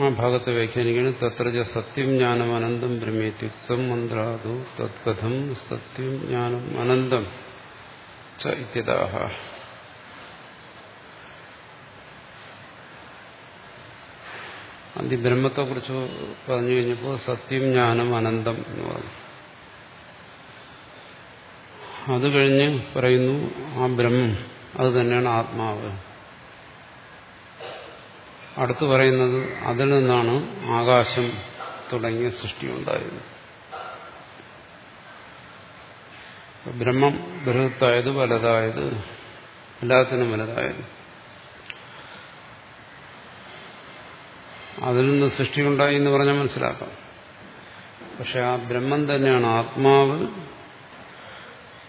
ആ ഭാഗത്തെ വ്യാഖ്യാനിക്കണം തത്രജ സത്യം ജ്ഞാനം അനന്തം ബ്രഹ്മേത്യുക്തം മന്ത്രാതു തത്കഥം സത്യം ജ്ഞാനം അനന്തം ച ഇത്യതാഹ. അതി ബ്രഹ്മത്തെക്കുറിച്ച് പറഞ്ഞു കഴിഞ്ഞപ്പോൾ സത്യം ജ്ഞാനം അനന്തം എന്ന് പറഞ്ഞു. അത് കഴിഞ്ഞ് പറയുന്നു ആ ബ്രഹ്മം അത് തന്നെയാണ് ആത്മാവ്. അടുത്ത് പറയുന്നത് അതിൽ നിന്നാണ് ആകാശം തുടങ്ങിയ സൃഷ്ടി ഉണ്ടായത്. ബ്രഹ്മം ബൃഹത്തായത് വലുതായത് എല്ലാത്തിനും വലുതായത്. അതിൽ നിന്ന് സൃഷ്ടിയുണ്ടായി എന്ന് പറഞ്ഞാൽ മനസ്സിലാക്കാം. പക്ഷെ ആ ബ്രഹ്മം തന്നെയാണ് ആത്മാവ്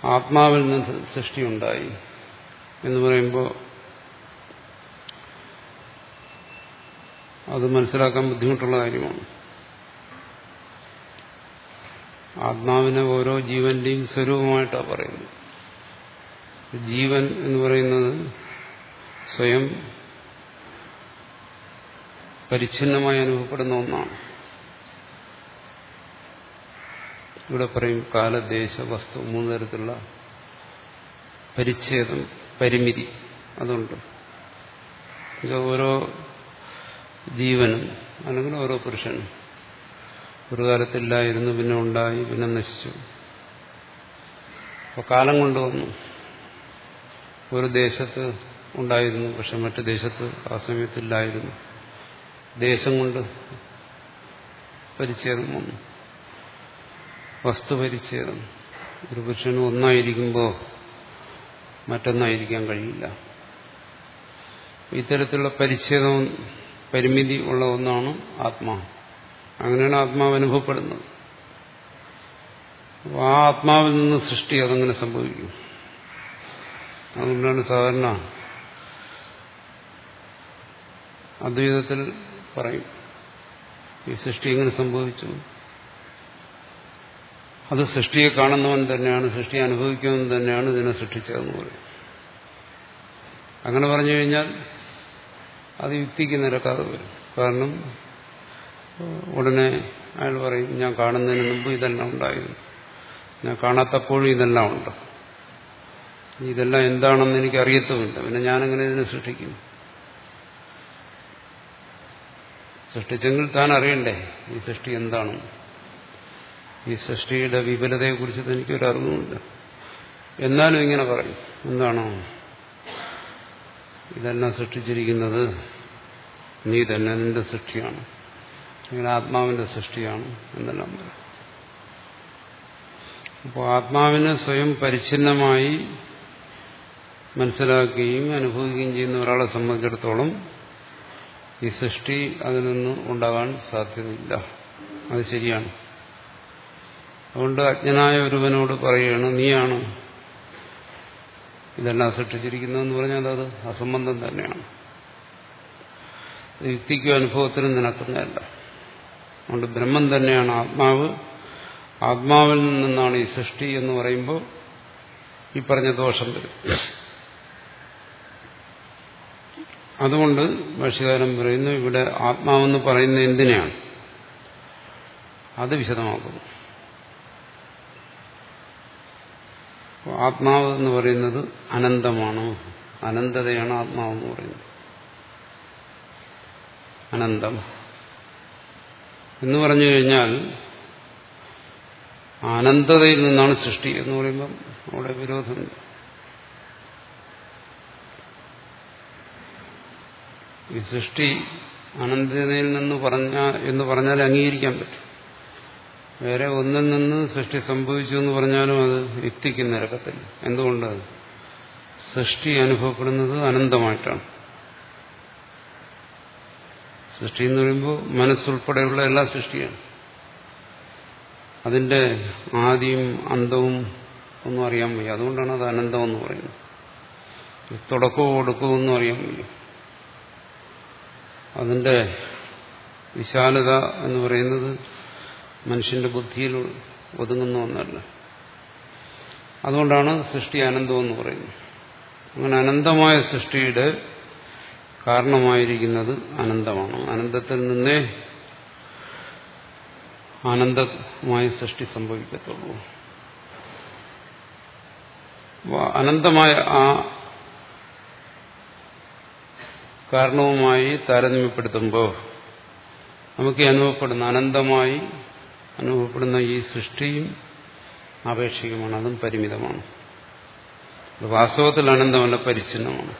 ആത്മാവിൽ നിന്ന് സൃഷ്ടിയുണ്ടായി എന്ന് പറയുമ്പോൾ അത് മനസ്സിലാക്കാൻ ബുദ്ധിമുട്ടുള്ള കാര്യമാണ്. ആത്മാവിനെ ഓരോ ജീവന്റെയും സ്വരൂപമായിട്ടാണ് പറയുന്നത്. ജീവൻ എന്ന് പറയുന്നത് സ്വയം പരിച്ഛിന്നമായി അനുഭവപ്പെടുന്ന ഒന്നാണ്. ഇവിടെ പറയും കാലദേശ വസ്തു മൂന്ന് തരത്തിലുള്ള പരിച്ഛേദം പരിമിതി അതുണ്ട്. ഓരോ ജീവനും അല്ലെങ്കിൽ ഓരോ പുരുഷനും ഒരു കാലത്തില്ലായിരുന്നു പിന്നെ ഉണ്ടായി പിന്നെ നശിച്ചു. അപ്പോൾ കാലം കൊണ്ടുവന്നു. ഒരു ദേശത്ത് ഉണ്ടായിരുന്നു പക്ഷെ മറ്റു ദേശത്ത് ആ സമയത്തില്ലായിരുന്നു. ദേശം കൊണ്ട് പരിച്ഛേദം വന്നു. വസ്തുപരിച്ഛേദം ഒരു പുരുഷന് ഒന്നായിരിക്കുമ്പോൾ മറ്റൊന്നായിരിക്കാൻ കഴിയില്ല. ഇത്തരത്തിലുള്ള പരിച്ഛേദം പരിമിതി ഉള്ള ഒന്നാണ് ആത്മാ. അങ്ങനെയാണ് ആത്മാവ് അനുഭവപ്പെടുന്നത്. ആ ആത്മാവിൽ നിന്ന് സൃഷ്ടി അതങ്ങനെ സംഭവിക്കും. അതുകൊണ്ടാണ് സാധാരണ അദ്വൈതത്തിൽ പറയും ഈ സൃഷ്ടി എങ്ങനെ സംഭവിച്ചു? അത് സൃഷ്ടിയെ കാണുന്നവൻ തന്നെയാണ് സൃഷ്ടി അനുഭവിക്കുന്നവൻ തന്നെയാണ് ഇതിനെ സൃഷ്ടിച്ചതെന്ന് പറയും. അങ്ങനെ പറഞ്ഞു കഴിഞ്ഞാൽ അത് യുക്തിക്ക് നിരക്കാതെ വരും. കാരണം ഉടനെ അയാൾ പറയും ഞാൻ കാണുന്നതിന് മുമ്പ് ഇതെല്ലാം ഉണ്ടായിരുന്നു. ഞാൻ കാണാത്തപ്പോഴും ഇതെല്ലാം ഉണ്ട്. ഇതെല്ലാം എന്താണെന്ന് എനിക്ക് അറിയത്തുമില്ല പിന്നെ ഞാനെങ്ങനെ ഇതിനെ സൃഷ്ടിക്കും? സൃഷ്ടിച്ചെങ്കിൽ താൻ അറിയണ്ടേ ഈ സൃഷ്ടി എന്താണ് ഈ സൃഷ്ടിയുടെ വിപുലതയെക്കുറിച്ച് തനിക്കൊരു അറിവുമില്ല. എന്നാലും ഇങ്ങനെ പറയും. എന്താണോ? ഇതെല്ലാം സൃഷ്ടിച്ചിരിക്കുന്നത്? നീ തന്നെ നിന്റെ സൃഷ്ടിയാണ്. ഇങ്ങനെ ആത്മാവിന്റെ സൃഷ്ടിയാണ് എന്നെല്ലാം പറയും. അപ്പോൾ ആത്മാവിനെ സ്വയം പരിച്ഛിന്നമായി മനസ്സിലാക്കുകയും അനുഭവിക്കുകയും ചെയ്യുന്ന ഒരാളെ സംബന്ധിച്ചിടത്തോളം ഈ സൃഷ്ടി അതിൽ നിന്ന് ഉണ്ടാകാൻ സാധ്യതയില്ല. അത് ശരിയാണ്. അതുകൊണ്ട് അജ്ഞനായ ഒരുവനോട് പറയുകയാണ് നീയാണ് ഇതെല്ലാം സൃഷ്ടിച്ചിരിക്കുന്നതെന്ന് പറഞ്ഞാൽ അത് അസംബന്ധം തന്നെയാണ്. യുക്തിക്കും അനുഭവത്തിനും നിനക്കുന്നതല്ല അതുകൊണ്ട് ബ്രഹ്മം തന്നെയാണ് ആത്മാവ്. ആത്മാവിൽ നിന്നാണ് ഈ സൃഷ്ടി എന്ന് പറയുമ്പോൾ ഈ പറഞ്ഞ ദോഷം വരും. അതുകൊണ്ട് ഭാഷ്യകാരൻ പറയുന്നു ഇവിടെ ആത്മാവെന്ന് പറയുന്ന എന്തിനെയാണ്? അത് വിശദമാക്കുന്നു. ആത്മാവ് എന്ന് പറയുന്നത് അനന്തമാണ്? അനന്തതയാണ് ആത്മാവ് എന്ന് പറയുന്നത്. അനന്തം. എന്ന് പറഞ്ഞു കഴിഞ്ഞാൽ അനന്തതയിൽ നിന്നാണ് സൃഷ്ടി എന്ന് പറയുമ്പം അവിടെ വിരോധം. ഈ സൃഷ്ടി അനന്തതയിൽ നിന്ന് പറഞ്ഞ എന്ന് പറഞ്ഞാൽ അംഗീകരിക്കാൻ പറ്റും. വേറെ ഒന്നിൽ നിന്ന് സൃഷ്ടി സംഭവിച്ചു എന്ന് പറഞ്ഞാലും അത് യുക്തിക്ക് നിരക്കത്തില്ല. എന്തുകൊണ്ട് സൃഷ്ടി അനുഭവപ്പെടുന്നത് അനന്തമായിട്ടാണ്. സൃഷ്ടി എന്ന് പറയുമ്പോൾ മനസ്സുൾപ്പെടെയുള്ള എല്ലാ സൃഷ്ടിയാണ്. അതിന്റെ ആദിയും അന്തവും ഒന്നും അറിയാൻ വയ്യ. അതുകൊണ്ടാണ് അത് അനന്തം എന്ന് പറയുന്നത്. തുടക്കവും ഒടുക്കവും ഒന്നും അറിയാൻ വയ്യ. അതിന്റെ വിശാലത എന്ന് പറയുന്നത് മനുഷ്യന്റെ ബുദ്ധിയിൽ ഒതുങ്ങുന്ന ഒന്നല്ല. അതുകൊണ്ടാണ് സൃഷ്ടി അനന്തം എന്ന് പറയുന്നത്. അങ്ങനെ അനന്തമായ സൃഷ്ടിയുടെ കാരണമായിരിക്കുന്നത് അനന്തമാണ്. അനന്തത്തിൽ നിന്നേ അനന്തമായ സൃഷ്ടി സംഭവിക്കത്തുള്ളൂ. അനന്തമായ ആ കാരണവുമായി താരതമ്യപ്പെടുത്തുമ്പോൾ നമുക്ക് അനുഭവപ്പെടുന്ന അനന്തമായി അനുഭവപ്പെടുന്ന ഈ സൃഷ്ടിയും ആപേക്ഷികമാണ് അതും പരിമിതമാണ്. വാസ്തവത്തിൽ അനന്തമല്ല പരിച്ഛിന്നമാണ്.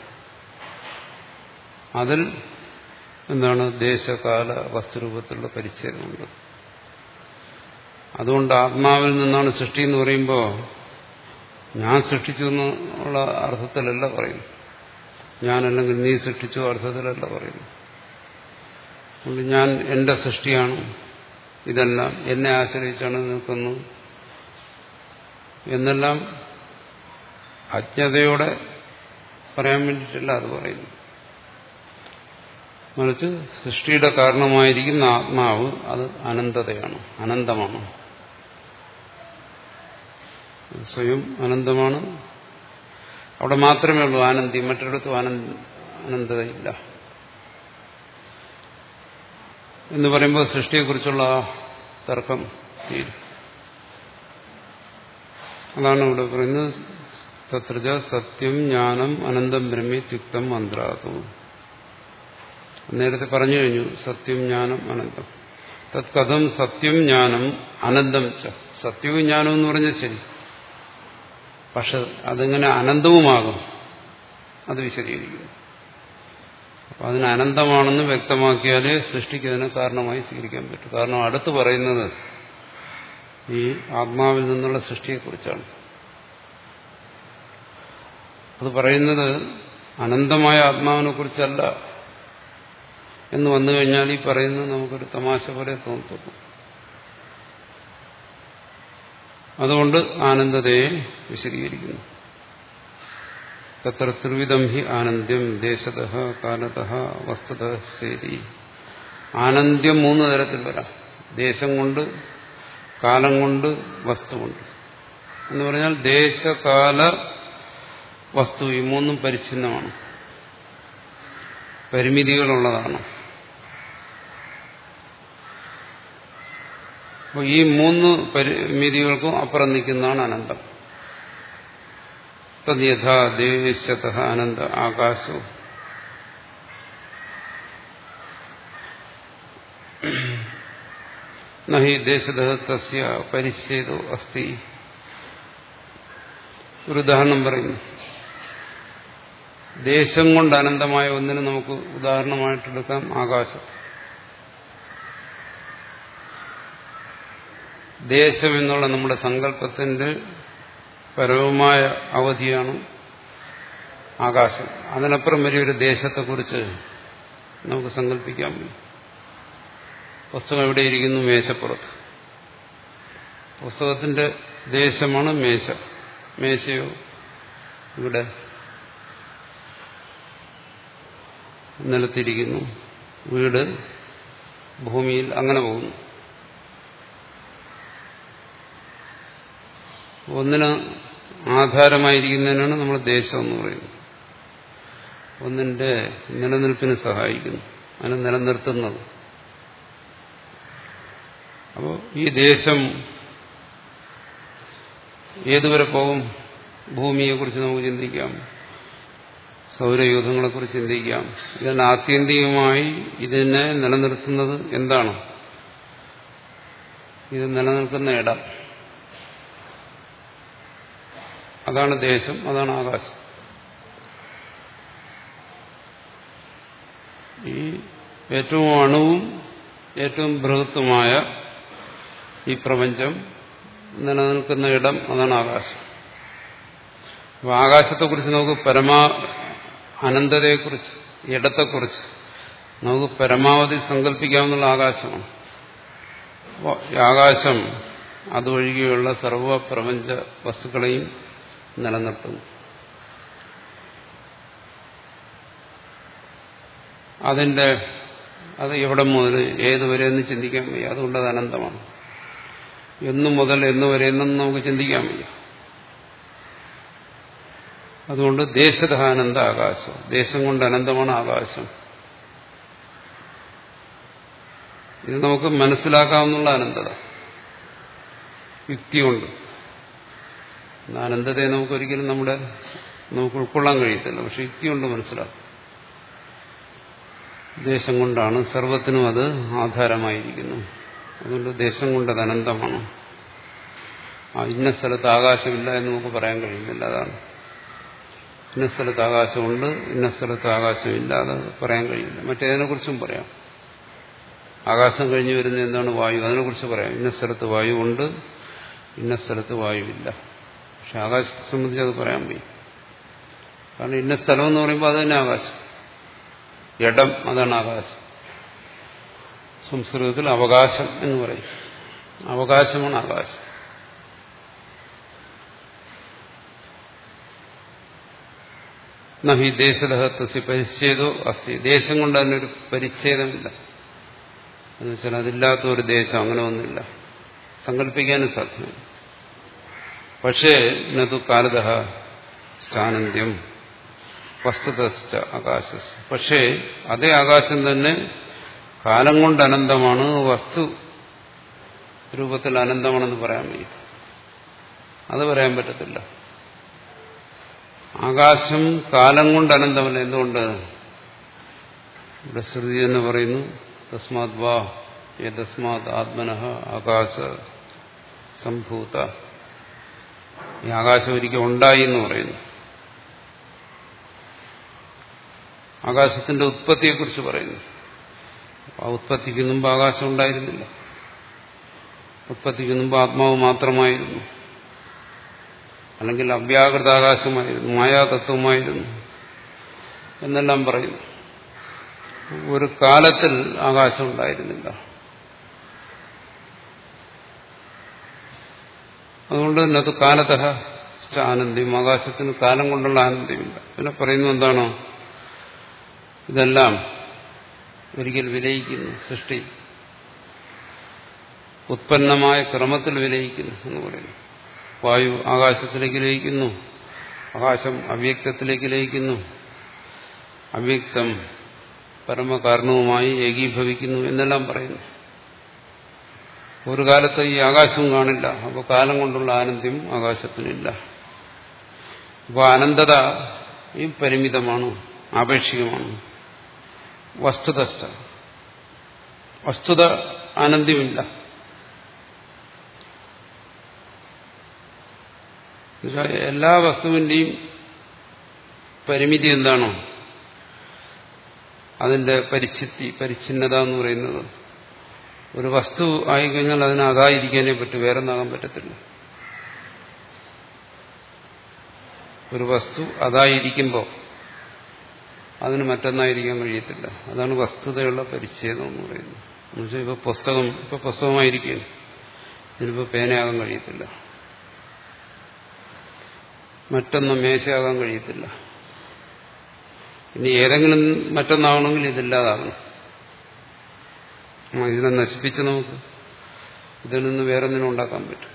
അതിൽ എന്താണ് ദേശകാല വസ്തുരൂപത്തിലുള്ള പരിച്ഛേദമുണ്ട്. അതുകൊണ്ട് ആത്മാവിൽ നിന്നാണ് സൃഷ്ടി എന്ന് പറയുമ്പോൾ ഞാൻ സൃഷ്ടിച്ചു എന്നുള്ള അർത്ഥത്തിലല്ല പറയും ഞാൻ അല്ലെങ്കിൽ നീ സൃഷ്ടിച്ചു അർത്ഥത്തിലല്ല പറയുന്നു അതുകൊണ്ട് ഞാൻ എന്റെ സൃഷ്ടിയാണ്. ഇതെല്ലാം എന്നെ ആശ്രയിച്ചാണ് നിൽക്കുന്നു. എന്നെല്ലാം അജ്ഞതയോടെ പറയാൻ വേണ്ടിയിട്ടല്ല അത് പറയുന്നു മറിച്ച് സൃഷ്ടിയുടെ കാരണമായിരിക്കുന്ന ആത്മാവ്. അത് അനന്തതയാണ് അനന്തമാണ്. സ്വയം അനന്തമാണ്. അവിടെ മാത്രമേ ഉള്ളൂ ആനന്ദി മറ്റൊരിടത്തും അനന്ത അനന്തതയില്ല. എന്ന് പറയുമ്പോൾ സൃഷ്ടിയെക്കുറിച്ചുള്ള തർക്കം തീരും. അതാണ് ഇവിടെ പറയുന്നത്. തത്രജ സത്യം ജ്ഞാനം അനന്തം ബ്രഹ്മി തിക്തം മന്ത്രാത്വം നേരത്തെ പറഞ്ഞു കഴിഞ്ഞു സത്യം ജ്ഞാനം അനന്തം. തത് കഥം സത്യം ജ്ഞാനം അനന്തം ച. സത്യവും ജ്ഞാനവും എന്ന് പറഞ്ഞാൽ ശരി. പക്ഷെ അതിങ്ങനെ അനന്തവുമാകും? അത് വിശദീകരിക്കുന്നു. അപ്പൊ അതിന് അനന്തമാണെന്ന് വ്യക്തമാക്കിയാലേ സൃഷ്ടിക്ക് അതിനെ കാരണമായി സ്വീകരിക്കാൻ പറ്റും. കാരണം അടുത്ത് പറയുന്നത് ഈ ആത്മാവിൽ നിന്നുള്ള സൃഷ്ടിയെക്കുറിച്ചാണ്. അത് പറയുന്നത് അനന്തമായ ആത്മാവിനെ കുറിച്ചല്ല എന്ന് വന്നു കഴിഞ്ഞാൽ ഈ പറയുന്നത് നമുക്കൊരു തമാശ പോലെ തോന്നുന്നു അതുകൊണ്ട് ആനന്ദതയെ വിശദീകരിക്കുന്നു. തത്ര ത്രിവിധം ഹി ആനന്ദ്യം ദേശത കാലത വസ്തുത ശരി ആനന്ദ്യം മൂന്ന് തരത്തിൽ വരാം. ദേശം കൊണ്ട് കാലം കൊണ്ട് വസ്തു കൊണ്ട്. എന്ന് പറഞ്ഞാൽ ദേശകാല വസ്തു ഈ മൂന്നും പരിച്ഛിന്നമാണ്. പരിമിതികളുള്ളതാണ്. അപ്പോൾ ഈ മൂന്ന് പരിമിതികൾക്കും അപ്പുറം നിൽക്കുന്നതാണ് അനന്തം. തദ്യഥാ ദേശത അനന്ത ആകാശവും നഹി ദേശത തസ്യ പരിച്ഛേദോ അസ്തി ഒരു ഉദാഹരണം പറയുന്നു ദേശം കൊണ്ട് അനന്തമായ ഒന്നിന് നമുക്ക് ഉദാഹരണമായിട്ടെടുക്കാം ആകാശം. ദേശം എന്നുള്ള നമ്മുടെ സങ്കല്പത്തിന്റെ പരമമായ അവധിയാണ് ആകാശം. അതിനപ്പുറം വലിയൊരു ദേശത്തെക്കുറിച്ച് നമുക്ക് സങ്കല്പിക്കാൻ പുസ്തകം എവിടെയിരിക്കുന്നു മേശപ്പുറത്ത്. പുസ്തകത്തിന്റെ ദേശമാണ് മേശ. മേശയോ? ഇവിടെ നിലത്തിരിക്കുന്നു. വീട് ഭൂമിയിൽ അങ്ങനെ പോകുന്നു. ഒന്നിന് ആധാരമായിരിക്കുന്നതിനാണ് നമ്മൾ ദേശം എന്ന് പറയുന്നത്. ഒന്നിന്റെ നിലനിൽപ്പിന് സഹായിക്കുന്നു. അതിനെ നിലനിർത്തുന്നത്. അപ്പോൾ ഈ ദേശം ഏതുവരെ പോകും? ഭൂമിയെക്കുറിച്ച് നമുക്ക് ചിന്തിക്കാം. സൗരയൂഥങ്ങളെക്കുറിച്ച് ചിന്തിക്കാം. ഇതിന് ആത്യന്തികമായി ഇതിനെ നിലനിർത്തുന്നത് എന്താണ്? ഇത് നിലനിൽക്കുന്ന ഇടം. അതാണ് ദേശം അതാണ് ആകാശം. ഈ ഏറ്റവും അണുവും ഏറ്റവും ബൃഹത്തുമായ ഈ പ്രപഞ്ചം നിലനിൽക്കുന്ന ഇടം അതാണ് ആകാശം. അപ്പോൾ ആകാശത്തെക്കുറിച്ച് നമുക്ക് പരമാ അനന്തതയെക്കുറിച്ച് ഇടത്തെക്കുറിച്ച് നമുക്ക് പരമാവധി സങ്കല്പിക്കാവുന്ന ആകാശമാണ്. ആകാശം അതൊഴികെയുള്ള സർവ പ്രപഞ്ച വസ്തുക്കളെയും നിലനിർത്തുന്നു അതിന്റെ അത് എവിടെ മുതൽ ഏതുവരെ എന്ന് ചിന്തിക്കാൻ വയ്യ. അതുകൊണ്ട് അത് അനന്തമാണ്. എന്നു മുതൽ എന്നു വരെ എന്നും നമുക്ക് ചിന്തിക്കാൻ വയ്യ. അതുകൊണ്ട് ദേശത അനന്ത ആകാശം. ദേശം കൊണ്ട് അനന്തമാണ് ആകാശം. ഇത് നമുക്ക് മനസ്സിലാക്കാവുന്ന അനന്തത. യുക്തി കൊണ്ട്. അനന്തതയെ നമുക്കൊരിക്കലും നമ്മുടെ നമുക്ക് ഉൾക്കൊള്ളാൻ കഴിയത്തില്ല. പക്ഷെ യുക്തി കൊണ്ട് മനസ്സിലാക്കും. ദേശം കൊണ്ടാണ് സർവത്തിനും അത് ആധാരമായിരിക്കുന്നു. അതുകൊണ്ട് ദേശം കൊണ്ട് അത് അനന്തമാണ്. ആ ഇന്ന സ്ഥലത്ത് ആകാശമില്ല എന്ന് നമുക്ക് പറയാൻ കഴിയുന്നില്ല. അതാണ്. ഇന്ന സ്ഥലത്ത് ആകാശമുണ്ട് ഇന്ന സ്ഥലത്ത് ആകാശമില്ല അത് പറയാൻ കഴിയില്ല മറ്റേതിനെക്കുറിച്ചും പറയാം. ആകാശം കഴിഞ്ഞു വരുന്ന എന്താണ് വായു? അതിനെക്കുറിച്ച് പറയാം. ഇന്ന സ്ഥലത്ത് വായു ഉണ്ട് ഇന്ന സ്ഥലത്ത് വായുവില്ല. പക്ഷെ ആകാശത്തെ സംബന്ധിച്ച് അത് പറയാൻ വയ്യ. കാരണം ഇന്ന സ്ഥലം എന്ന് പറയുമ്പോൾ അത് തന്നെ ആകാശം. ഇടം അതാണ് ആകാശം. സംസ്കൃതത്തിൽ അവകാശം എന്ന് പറയും. അവകാശമാണ് ആകാശം. നഹി ദേശലഹത്വസി പരിച്ഛേദോ അസ്ഥി ദേശം കൊണ്ട് തന്നെ ഒരു പരിച്ഛേദമില്ല. എന്നുവെച്ചാൽ അതില്ലാത്ത ഒരു ദേശം അങ്ങനെ ഒന്നുമില്ല. സങ്കല്പിക്കാനും സാധ്യമല്ല. പക്ഷേ ഇന്നതു കാലത സ്ഥാനന്ത്യം വസ്തുത ആകാശ പക്ഷേ അതേ ആകാശം തന്നെ കാലം കൊണ്ട് അനന്തമാണ് വസ്തു രൂപത്തിൽ അനന്തമാണെന്ന് പറയാൻ വയ്യ. അത് പറയാൻ പറ്റത്തില്ല. ആകാശം കാലം കൊണ്ട് അനന്തമല്ല. എന്തുകൊണ്ട്? ഇവിടെ ശ്രുതി എന്ന് പറയുന്നു തസ്മാത് വാ തസ്മാത് ആത്മനഹ ആകാശ സംഭൂത. ഈ ആകാശം ഒരിക്കൽ ഉണ്ടായി എന്ന് പറയുന്നു. ആകാശത്തിന്റെ ഉത്പത്തിയെക്കുറിച്ച് പറയുന്നു. ആ ഉത്പത്തിക്ക് മുമ്പ് ആകാശം ഉണ്ടായിരുന്നില്ല. ഉത്പത്തിക്ക് മുമ്പ് ആത്മാവ് മാത്രമായിരുന്നു. അല്ലെങ്കിൽ അവ്യാകൃതാകാശമായിരുന്നു മായാതത്വമായിരുന്നു എന്നെല്ലാം പറയുന്നു. ഒരു കാലത്തിൽ ആകാശം ഉണ്ടായിരുന്നില്ല. അതുകൊണ്ട് തന്നെ അത് കാലതഹ ആനന്ദിയും ആകാശത്തിന് കാലം കൊണ്ടുള്ള ആനന്ദമില്ല പിന്നെ പറയുന്നത് എന്താണോ? ഇതെല്ലാം ഒരിക്കൽ വിലയിക്കുന്നു സൃഷ്ടി. ഉത്പന്നമായ ക്രമത്തിൽ വിലയിക്കുന്നു എന്ന് പറയുന്നു. വായു ആകാശത്തിലേക്ക് ലയിക്കുന്നു. ആകാശം അവ്യക്തത്തിലേക്ക് ലയിക്കുന്നു. അവ്യക്തം പരമകാരണവുമായി ഏകീഭവിക്കുന്നു എന്നെല്ലാം പറയുന്നു. ഒരു കാലത്ത് ഈ ആകാശവും കാണില്ല. അപ്പോൾ കാലം കൊണ്ടുള്ള ആനന്ദ്യം ആകാശത്തിനില്ല. അപ്പോൾ അനന്തത ഈ പരിമിതമാണ് ആപേക്ഷികമാണ്. വസ്തുതസ്ഥ. വസ്തുത ആനന്ദ്യമില്ല എല്ലാ വസ്തുവിന്റെയും പരിമിതി എന്താണോ? അതിന്റെ പരിച്ഛിത്തി പരിച്ഛിന്നത എന്ന് പറയുന്നത് ഒരു വസ്തു ആയിക്കഴിഞ്ഞാൽ അതിന് അതായിരിക്കാനേ പറ്റൂ വേറെ ഒന്നാകാൻ പറ്റത്തില്ല. ഒരു വസ്തു അതായിരിക്കുമ്പോൾ അതിന് മറ്റൊന്നായിരിക്കാൻ കഴിയത്തില്ല. അതാണ് വസ്തുതയുള്ള പരിച്ഛേദം എന്ന് പറയുന്നത്. എന്നുവെച്ചാൽ ഇപ്പൊ പുസ്തകം ഇപ്പൊ പുസ്തകമായിരിക്കും. ഇതിനിപ്പോ പേനയാകാൻ കഴിയത്തില്ല. മറ്റൊന്നും മേശയാകാൻ കഴിയത്തില്ല. ഇനി ഏതെങ്കിലും മറ്റൊന്നാവണമെങ്കിൽ ഇതില്ലാതാകണം. ഇതിനെ നശിപ്പിച്ച് നമുക്ക് ഇതിൽ നിന്ന് വേറൊന്നിനും ഉണ്ടാക്കാൻ പറ്റും.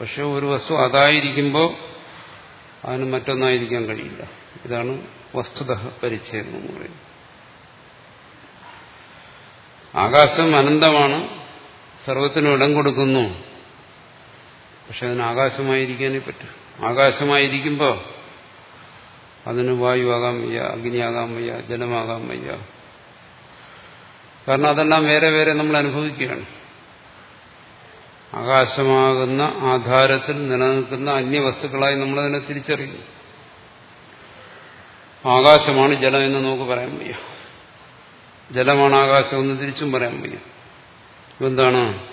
പക്ഷെ ഒരു വസ്തു അതായിരിക്കുമ്പോൾ അതിന് മറ്റൊന്നായിരിക്കാൻ കഴിയില്ല. ഇതാണ് വസ്തുത പരിച്ഛേദം എന്ന് പറയുന്നത്. ആകാശം അനന്തമാണ് സർവത്തിനും ഇടം കൊടുക്കുന്നു. പക്ഷെ അതിന് ആകാശമായിരിക്കാനേ പറ്റും. ആകാശമായിരിക്കുമ്പോൾ അതിന് വായുവാകാൻ വയ്യ അഗ്നിയാകാൻ വയ്യ ജലമാകാൻ വയ്യ. കാരണം അതെല്ലാം വേറെ വേറെ നമ്മൾ അനുഭവിക്കുകയാണ്. ആകാശമാകുന്ന ആധാരത്തിൽ നിലനിൽക്കുന്ന അന്യ വസ്തുക്കളായി നമ്മളതിനെ തിരിച്ചറിയുന്നു. ആകാശമാണ് ജലം എന്ന് നമുക്ക് പറയാൻ വയ്യ. ജലമാണ് ആകാശം എന്ന് തിരിച്ചും പറയാൻ വയ്യ. എന്താണ്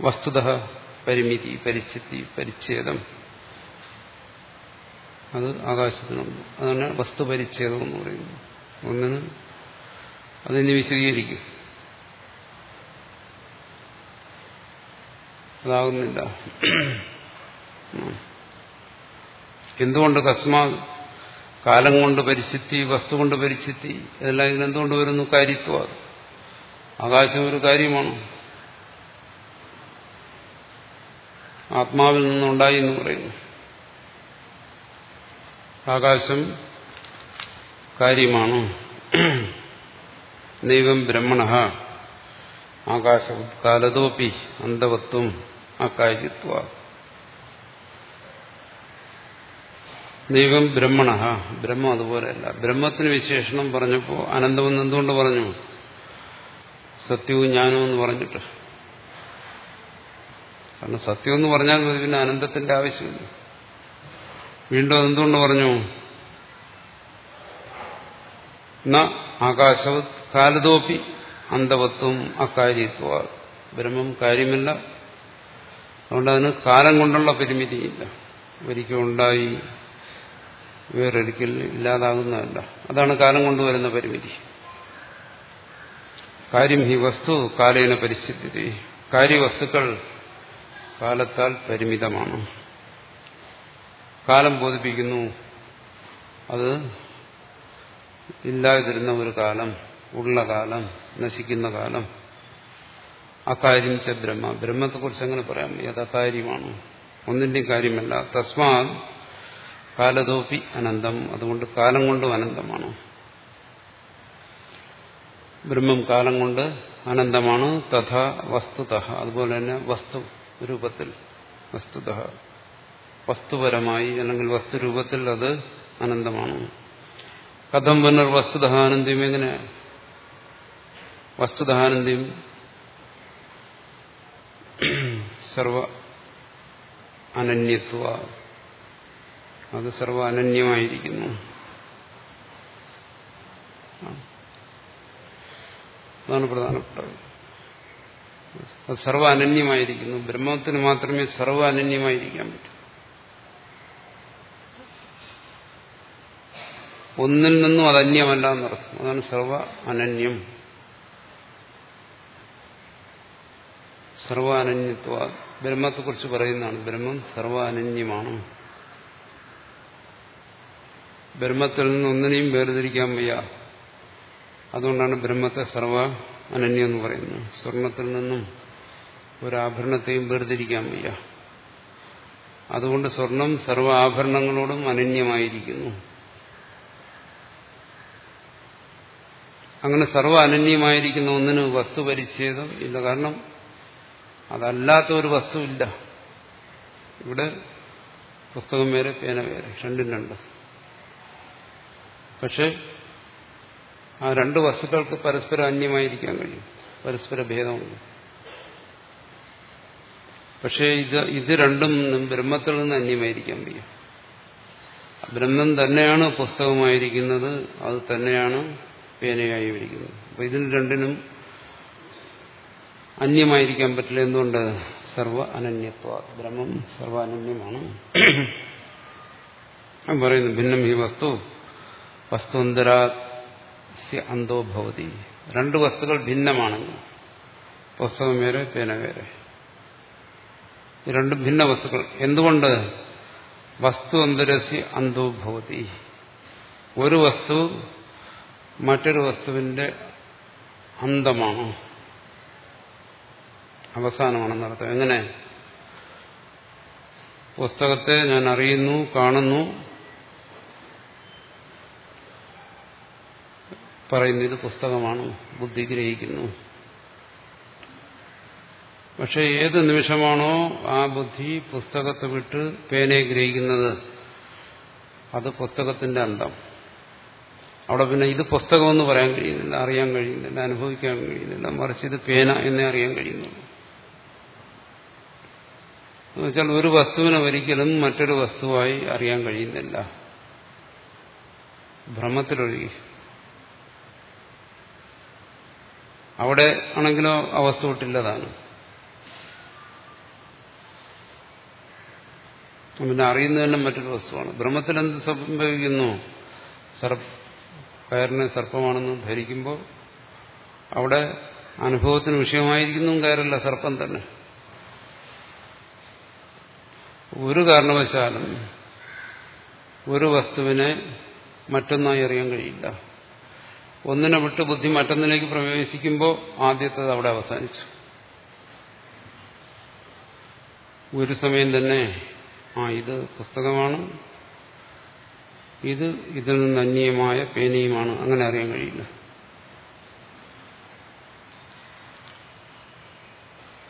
വസ്തുത പരിമിതി പരിസ്ഥിതി പരിച്ഛേദം. അത് ആകാശത്തിനുണ്ട്. അതാണ് വസ്തുപരിച്ഛേദം എന്ന് പറയുന്നത്. ഒന്നിന് അതിനെ വിശദീകരിക്കും. അതാകുന്നില്ല. എന്തുകൊണ്ട് കസ്മാ കാലം കൊണ്ട് പരിസ്ഥിതി വസ്തു കൊണ്ട് പരിസ്ഥിതി ഇതെല്ലാം ഇതിനെന്തുകൊണ്ട് വരുന്നു? കാര്യത്വം. ആകാശം ഒരു കാര്യമാണ്. ആത്മാവിൽ നിന്നുണ്ടായി എന്ന് പറയുന്നു. ആകാശം കാര്യമാണ്. ദൈവം ബ്രഹ്മണ. ആകാശ കാലതോപ്പി അന്തവത്വം അകാര്യത്വ ദൈവം ബ്രഹ്മണ. ബ്രഹ്മം അതുപോലെയല്ല. ബ്രഹ്മത്തിന് വിശേഷണം പറഞ്ഞപ്പോൾ അനന്തമെന്ന് എന്തുകൊണ്ട് പറഞ്ഞു? സത്യവും ജ്ഞാനവും എന്ന് പറഞ്ഞിട്ട്. കാരണം സത്യം എന്ന് പറഞ്ഞാൽ മതി പിന്നെ അനന്തത്തിന്റെ ആവശ്യമില്ല. വീണ്ടും അതെന്തുകൊണ്ട് പറഞ്ഞു? ന ആകാശവ കാലതോപ്പി അന്തവത്വം അക്കാര്യത്വ ബ്രഹ്മം കാര്യമില്ല. അതുകൊണ്ട് അതിന് കാലം കൊണ്ടുള്ള പരിമിതിയില്ല. ഒരിക്കൽ ഉണ്ടായി വേറൊരിക്കൽ ഇല്ലാതാകുന്നതല്ല. അതാണ് കാലം കൊണ്ടുവരുന്ന പരിമിതി. കാര്യം ഹി വസ്തു കാലേന പരിസ്ഥിതി. കാര്യവസ്തുക്കൾ കാലത്താൽ പരിമിതമാണ്. കാലം ബോധിപ്പിക്കുന്നു. അത് ഇല്ലാതിരുന്ന ഒരു കാലം ഉള്ള കാലം നശിക്കുന്ന കാലം. അക്കാര്യം ച ബ്രഹ്മ. ബ്രഹ്മത്തെക്കുറിച്ച് അങ്ങനെ പറയാം അത് അകാര്യമാണ്. ഒന്നിന്റെയും കാര്യമല്ല. തസ്മാ കാലതോപ്പി അനന്തം. അതുകൊണ്ട് കാലം കൊണ്ടും അനന്തമാണ്. ബ്രഹ്മം കാലം കൊണ്ട് അനന്തമാണ്. തഥ വസ്തുത. അതുപോലെ തന്നെ വസ്തു രൂപത്തിൽ. വസ്തുത. വസ്തുപരമായി അല്ലെങ്കിൽ വസ്തുരൂപത്തിൽ അത് അനന്തമാണ്. കഥം പുനർ വസ്തുതഹാനന്ദം എങ്ങനെ? വസ്തുതഹാനന്ദം സർവ അനന്യത്വ. അത് സർവ അനന്യമായിരിക്കുന്നു. അതാണ് പ്രധാനപ്പെട്ടത് അത് സർവ അനന്യമായിരിക്കുന്നു. ബ്രഹ്മത്തിന് മാത്രമേ സർവ അനന്യമായിരിക്കാൻ പറ്റൂ. ഒന്നിൽ നിന്നും അത് അന്യമല്ല എന്നർത്ഥം. അതാണ് സർവ അനന്യം. സർവ അനന്യത്വ ബ്രഹ്മത്തെക്കുറിച്ച് പറയുന്നതാണ്. ബ്രഹ്മം സർവാനന്യമാണ്. ബ്രഹ്മത്തിൽ നിന്ന് ഒന്നിനെയും വേർതിരിക്കാൻ വയ്യ. അതുകൊണ്ടാണ് ബ്രഹ്മത്തെ സർവ അനന്യം എന്ന് പറയുന്നത്. സ്വർണത്തിൽ നിന്നും ഒരാഭരണത്തെയും വേർതിരിക്കാൻ വയ്യ. അതുകൊണ്ട് സ്വർണം സർവ ആഭരണങ്ങളോടും അനന്യമായിരിക്കുന്നു. അങ്ങനെ സർവ അനന്യമായിരിക്കുന്ന ഒന്നിന് വസ്തുപരിച്ഛേദം ഇല്ല. കാരണം അതല്ലാത്ത ഒരു വസ്തുവില്ല. ഇവിടെ പുസ്തകം വേറെ പേന വേറെ രണ്ടും രണ്ട്. പക്ഷെ ആ രണ്ട് വസ്തുക്കൾക്ക് പരസ്പരം അന്യമായിരിക്കാൻ കഴിയും. പരസ്പര ഭേദമുണ്ട്. പക്ഷേ ഇത് ഇത് രണ്ടും ബ്രഹ്മത്തിൽ നിന്ന് അന്യമായിരിക്കാൻ വയ്യ ബ്രഹ്മം തന്നെയാണ് പുസ്തകമായിരിക്കുന്നത് അത് തന്നെയാണ് പേനയായി ഇരിക്കുന്നത്. അപ്പൊ ഇതിന് രണ്ടിനും അന്യമായിരിക്കാൻ പറ്റില്ല. എന്തുകൊണ്ട്? സർവ അനന്യത്വ. ബ്രഹ്മം സർവ അനന്യമാണ്. പറയുന്നു ഭിന്നം ഈ വസ്തു വസ്തുന്തരാ അന്തോ ഭവതി. രണ്ട് വസ്തുക്കൾ ഭിന്നമാണെങ്കിൽ പുസ്തകം വേറെ പേന വേറെ. രണ്ടും ഭിന്ന വസ്തുക്കൾ. എന്തുകൊണ്ട്? വസ്തു അന്തരസ്യ അന്തോ ഭവതി. ഒരു വസ്തു മറ്റൊരു വസ്തുവിന്റെ അന്തമാണ്. അവസാനമാണെന്നർത്ഥം. എങ്ങനെ? പുസ്തകത്തെ ഞാൻ അറിയുന്നു കാണുന്നു പറയുന്നു ഇത് പുസ്തകമാണ് ബുദ്ധി ഗ്രഹിക്കുന്നു. പക്ഷെ ഏത് നിമിഷമാണോ ആ ബുദ്ധി പുസ്തകത്തെ വിട്ട് പേനെ ഗ്രഹിക്കുന്നത്? അത് പുസ്തകത്തിന്റെ അന്തം. അവിടെ പിന്നെ ഇത് പുസ്തകമെന്ന് പറയാൻ കഴിയുന്നില്ല അറിയാൻ കഴിയുന്നില്ല അനുഭവിക്കാൻ കഴിയുന്നില്ല മറിച്ച് ഇത് പേന എന്നേ അറിയാൻ കഴിയുന്നുള്ളൂ. എന്നുവെച്ചാൽ ഒരു വസ്തുവിനെ ഒരിക്കലും മറ്റൊരു വസ്തുവായി അറിയാൻ കഴിയുന്നില്ല. ഭ്രമത്തിലൊഴുകി അവിടെ ആണെങ്കിലോ ആ വസ്തു വിട്ടില്ലതാണ്. പിന്നെ അറിയുന്നതന്നെ മറ്റൊരു വസ്തുവാണ്. ബ്രഹ്മത്തിൽ എന്ത് സംഭവിക്കുന്നു? സർപ്പ കയറിനെ സർപ്പമാണെന്ന് ധരിക്കുമ്പോൾ അവിടെ അനുഭവത്തിന് വിഷയമായിരിക്കുന്നു കയറല്ല സർപ്പം തന്നെ. ഒരു കാരണവശാലും ഒരു വസ്തുവിനെ മറ്റൊന്നായി അറിയാൻ കഴിയില്ല. ഒന്നിനെ വിട്ട് ബുദ്ധി മറ്റൊന്നിലേക്ക് പ്രവേശിക്കുമ്പോൾ ആദ്യത്തത് അവിടെ അവസാനിച്ചു. ഒരു സമയം തന്നെ ആ ഇത് പുസ്തകമാണ്. ഇത് ഇതിൽ നിന്ന് അന്യമായ പേനയുമാണ്. അങ്ങനെ അറിയാൻ കഴിയില്ല.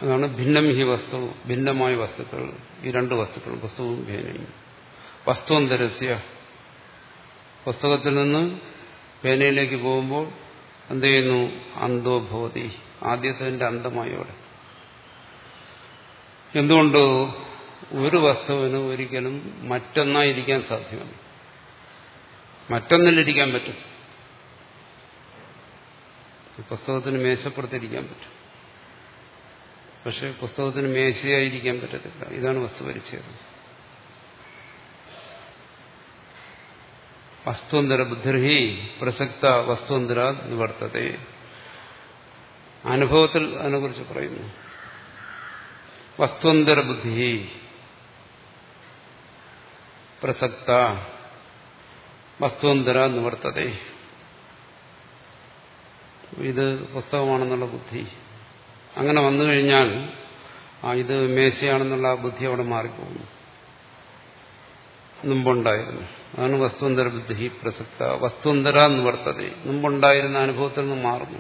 അതാണ് ഭിന്നം ഹി വസ്തു ഭിന്നമായ വസ്തുക്കൾ ഈ രണ്ട് വസ്തുക്കൾ വസ്തുവും പേനയും. വസ്തുവന്തരസ്യ. പുസ്തകത്തിൽ നിന്ന് പേനയിലേക്ക് പോകുമ്പോൾ എന്ത് ചെയ്യുന്നു? അന്തോ ഭവതി. അന്തമായി അവിടെ എന്തുകൊണ്ട് ഒരു വസ്തുവിന് ഒരിക്കലും മറ്റൊന്നായിരിക്കാൻ സാധ്യമല്ല? മറ്റൊന്നിലിരിക്കാൻ പറ്റും. പുസ്തകത്തിന് മേശപ്പുറത്തിരിക്കാൻ പറ്റും. പക്ഷെ പുസ്തകത്തിന് മേശയായിരിക്കാൻ പറ്റത്തില്ല. ഇതാണ് വസ്തുപരിച്ഛേദം വസ്തുന്തര ബുദ്ധിർഹി പ്രസക്ത വസ്തുന്തര നിവർത്തത അനുഭവത്തിൽ അതിനെക്കുറിച്ച് പറയുന്നു. വസ്തുന്തര ബുദ്ധി പ്രസക്ത വസ്തുന്തര നിവർത്തത ഇത് പുസ്തകമാണെന്നുള്ള ബുദ്ധി. അങ്ങനെ വന്നു കഴിഞ്ഞാൽ ആ ഇത് മേശയാണെന്നുള്ള ആ ബുദ്ധി അവിടെ മാറിപ്പോകുന്നു. മുമ്പുണ്ടായിരുന്നു. അതാണ് വസ്തുന്തര ബുദ്ധി പ്രസക്ത. വസ്തുന്തര എന്ന് വർത്തത മുമ്പുണ്ടായിരുന്ന അനുഭവത്തിൽ നിന്ന് മാറുന്നു.